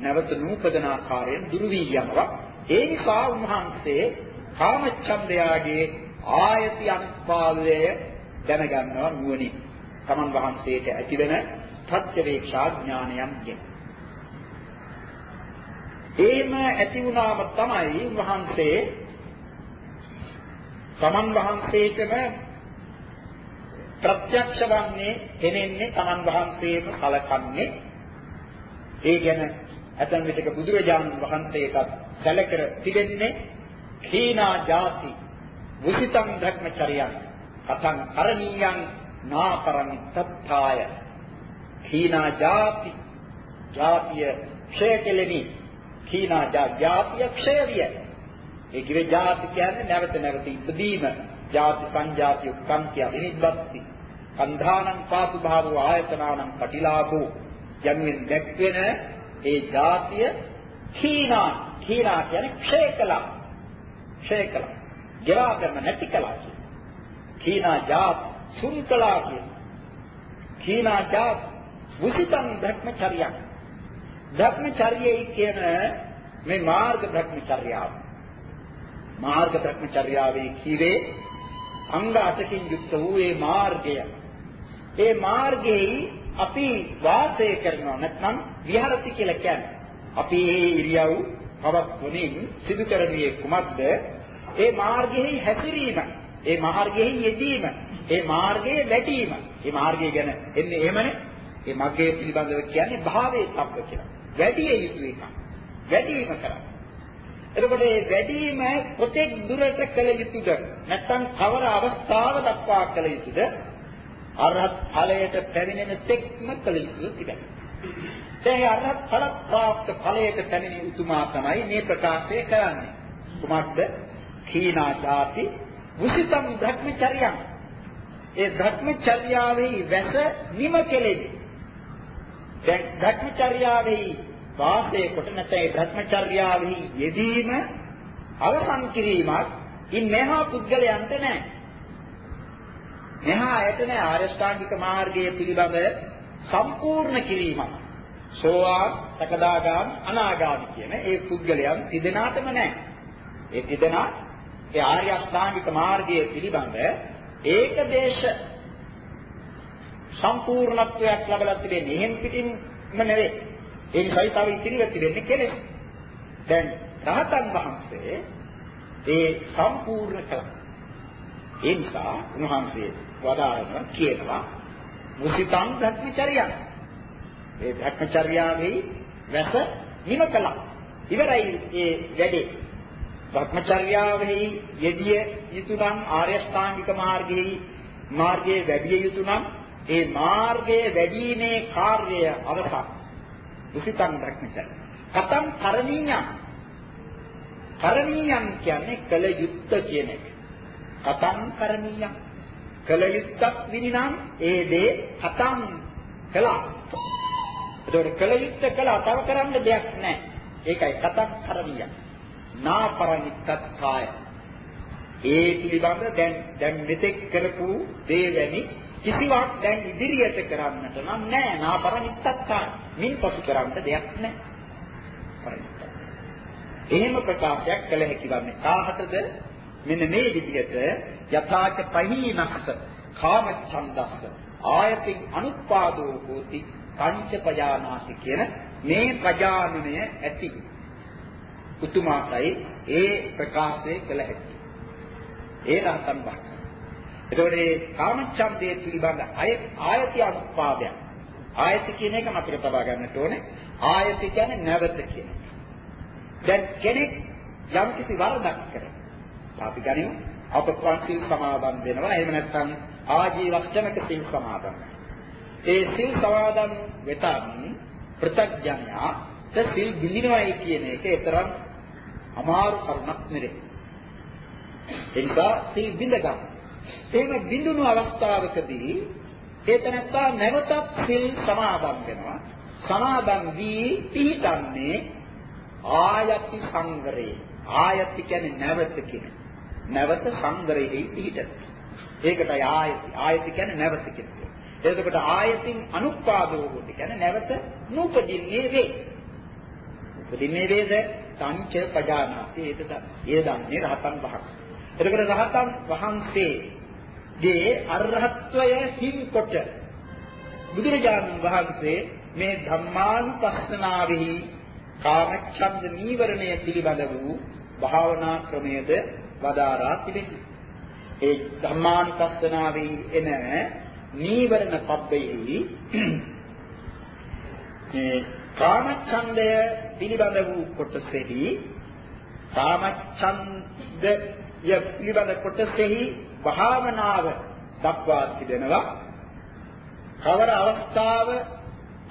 නැවත නූපදන ආකාරයෙන් දුරු වී යනවා. ඒ නිසා උන්වහන්සේ කාම ඡන්දයාගේ ආයති අනුපාදය දැනගන්නවා නුවණින්. තමන් වහන්සේට ඇතිවෙන ප්‍රත්‍යවේක්ෂා ඥානයන්ගෙන්. එහෙම ඇති වුණාම තමයි උන්වහන්සේ තමන් වහන්සේටම ප්‍රත්‍යක්ෂ වන්නේ දෙනෙන්නේ තමන් වහන්සේම කලකන්නේ. ඒ ගැන ඇතන් විටක බුදුරජාණන් වහන්සේටත් සැලකර තිබෙන්නේ කීනා ಜಾති මුසිතං ධර්මචරියං කතං කරණීයං නාකරං තත්ථාය කීනා ಜಾති ජාතිය ක්ෂය කෙලෙමි. කීනාජා ජාතිය ක්ෂේරිය. ඒ කිව්වේ ජාති කියන්නේ නැවත නැවත ඉදීම. ජාති සංජාති උක්කන්තිය විනිද්වත්ති. කන්ධානං පාසු භාවෝ ආයතනානං කටිලාභෝ යනුවෙන් දැක්වෙන ඒ ජාතිය කීනා කීනා කියන්නේ ක්ෂය කළා. ක්ෂය කළා. ගෙවා කරන නැති කළා කියන්නේ. කීනා ජාත් සුන් කළා කියන්නේ. කීනා ජාත් මුසිතං භ්‍රමචර්යං භ්‍රමචර්යයි කියන මේ මාර්ග භ්‍රමචර්යාව. මාර්ග භ්‍රමචර්යාවේ කීවේ අංග අටකින් යුක්ත වූ මේ මාර්ගය. ඒ මාර්ගයේ අපි වාසය කරනවා නැත්නම් විහරති කියලා කියන්නේ. අපි මේ ඉරියව් පවත්වමින් සිදු කරන්නේ කුමක්ද? ඒ මාර්ගයේ හැසිරීම, ඒ මාර්ගයේ යෙදීම, ඒ මාර්ගයේ වැටීම. ඒ මාර්ගය ගැන එන්නේ එහෙමනේ. ඒ මග්ගයේ පිළිබඳව කියන්නේ භාවයේ සම්ප කියලා. වැඩි යුතු එකක්. වැඩිම කරන්නේ. එතකොට මේ වැඩිම කොතෙක් දුරට කළ යුතුද? නැත්නම් කවර අවස්ථාව දක්වා කළ යුතුද? අරහත් ඵලයට පැමිණෙන තෙක්ම කළ යුතු තිබෙනවා. දැන් අරහත් ඵල ප්‍රාප්ත ඵලයට පැමිණි උතුමා තමයි මේ ප්‍රකාශය කරන්නේ. කුමක්ද? කීනාචාති මුසිතම් භ්‍රමචර්යං. ඒ භ්‍රමචර්යාවේ වැස නිම කෙලෙවි. දැන් භ්‍රමචර්යාවේ වාසය කොට නැත්නම් භ්‍රමචර්යාවේ යෙදීම අවසන් කිරීමක් ඉන් මෙහා පුද්ගලයන්ට නැහැ. මෙහා ඇත නැහැ ආරෂ්ඨාංගික මාර්ගයේ පිළිබඳ සම්පූර්ණ කිරීමක්. සෝවාන්, සකදාගාම, අනාගාමී කියන ඒ පුද්ගලයන් තිදෙනාටම නැහැ. ඒ තිදෙනා ඒ ආර්ය අෂ්ටාංගික මාර්ගයේ පිළිබඳ ඒකදේශ සම්පූර්ණත්වයක් ලැබලා තිබෙන්නේ. එහෙන් පිටින්ම නෙවෙයි. ඒ නිසායි තව ඉතිරිව තිබෙන්නේ කෙලෙස්. දැන් රහතන් වහන්සේ ඒ සම්පූර්ණ කළා. ඒ නිසා උන්වහන්සේ වදාරන කියනවා මුසිතං භ්‍රමචර්යය. ඒ භ්‍රමචර්යාවේ වැස නිම කළා. ඉවරයි ඒ වැඩේ. භ්‍රමචර්යාවෙහි යෙදිය යුතු නම් ආර්ය ශ්‍රාංගික මාර්ගයේ මාර්ගයේ වැඩි යුතු නම් ඒ මාර්ගයේ වැඩිීමේ කාර්යය අවසන්. දුසිතං භ්‍රමචර්ය. කතම් කරණීයම්. කරණීයම් කියන්නේ කල යුත්ත කියන එක. කතම් කරණීයම්. කල යුත්තක් විනිනම් ඒ දේ කතම් කළා. ඒතකොට කල යුත්ත කළා තව කරන්න දෙයක් නැහැ. ඒකයි කතම් කරණීයම්. නාපරණිත්තත්කාය. ඒ පිළිබඳ දැන් දැන් මෙතෙක් කරපු දේ වැනි කිසිවක් දැන් ඉදිරියට කරන්නට නම් නෑ නාපරණිත්තත්කාය. මින් පසු කරන්න දෙයක් නෑ. එහෙම ප්‍රකාශයක් කළ හැකි වන්නේ කාහටද? මෙන්න මේ විදිහට යථාච පහීනස්ස කාම ඡන්දස්ස ආයතින් අනුත්පාදෝ හෝති පංච පජානාති කියන මේ පජානනය ඇති උතුමාටයි ඒ ප්‍රකාශය කළ හැකි. ඒ රහතන් වහන්සේ. එතකොට මේ කාමච්ඡන්දයේ පිළිබඳ අය ආයති අනුපාදය. ආයති කියන එක අපිට තබා ගන්නට ඕනේ. ආයති කියන්නේ නැවත කියන එක. දැන් කෙනෙක් යම් කිසි වරදක් කරනවා. අපි ගනිමු අප පන්සිල් සමාදන් වෙනවා. එහෙම නැත්නම් ආජීවක්ෂණක සිල් සමාදන්. ඒ සිල් සමාදන් වෙතත් ප්‍රත්‍යඥයා සිල් බිඳිනවයි කියන එක ඒතරම් අමාරු කරුණක් නෙවෙයි. ඒ නිසා සිල් බිඳ ගන්න. එහෙම බිඳුණු අවස්ථාවකදී ඒ තනත්තා නැවතත් සිල් සමාදන් වෙනවා. සමාදන් වී පිහිටන්නේ ආයති සංගරේ. ආයති කියන්නේ නැවත කියන. නැවත සංගරෙහි පිහිටන. ඒකටයි ආයති. ආයති කියන්නේ නැවත කියන්නේ. එතකොට ආයතින් අනුපාදෝ කොට කියන්නේ නැවත නූපදින්නේ වේ. උපදින්නේ වේද සංච පජානාති ඒක ඒ දන්නේ රහතන් වහන්සේ. එතකොට රහතන් වහන්සේගේ අරහත්වය හිම්කොට බුදුරජාණන් වහන්සේ මේ ධම්මානුපස්සනාවෙහි කාමච්ඡන්ද නීවරණය පිළිබඳ වූ භාවනා ක්‍රමයේද වදාරා තිබෙනවා. ඒ ධම්මානුපස්සනාවෙහි එන නීවරණ පබ්බෙහි මේ කාමච්ඡන්දය පිළිබඳ වූ කොටසෙහි කාමච්ඡන්දය පිළිබඳ කොටසෙහි භාවනාව දක්වා තිබෙනවා. කවර අවස්ථාව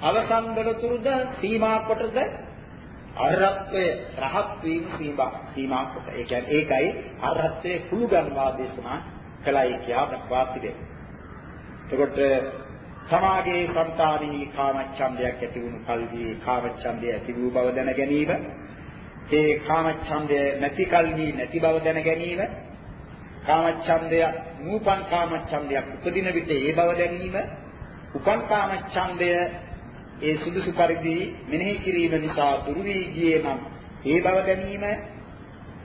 අවසන් වනතුරුද සීමා කොටද? අරහත්ත්වය රහත් වීම සීමා සීමා කොට. ඒ කියන්නේ ඒකයි අරහත්ත්වයේ කුළු ගන්වා දේශනා කළයි කියා දක්වා තිබෙනවා. එතකොට සමාගයේ සංතානී කාමච්ඡන්දයක් ඇති වුණු කල්හි කාමච්ඡන්දය ඇති වූ බව දැන ගැනීම ඒ කාමච්ඡන්දය නැති කල්හි නැති බව දැන ගැනීම කාමච්ඡන්දය නූපන් කාමච්ඡන්දයක් උපදින විට ඒ බව දැනීම උපන් කාමච්ඡන්දය ඒ සුදුසු පරිදි මෙනෙහි කිරීම නිසා දුරු වී ගියේ නම් ඒ බව ගැනීම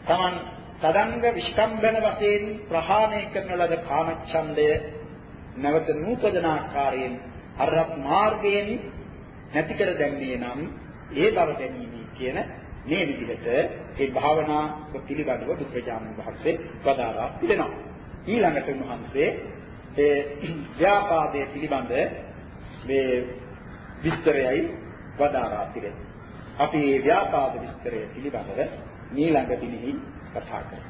Taman තදංග විස්කම්බන වශයෙන් ප්‍රහාණය කරන ලද කාමච්ඡන්දය නැවත නූපදන ආකාරයෙන් අරහත් මාර්ගයෙන් නැති කර දැම්මේ නම් ඒ බව ගැනීම කියන මේ විදිහට ඒ භාවනා පිළිබඳව බුදුරජාණන් වහන්සේ වදාරා තිබෙනවා. ඊළඟට උන්වහන්සේ ඒ ව්‍යාපාදයේ පිළිබඳ මේ විස්තරයයි වදාරා තිබෙනවා. අපි මේ ව්‍යාපාද විස්තරය පිළිබඳව ඊළඟ දිනෙහි කතා කරමු.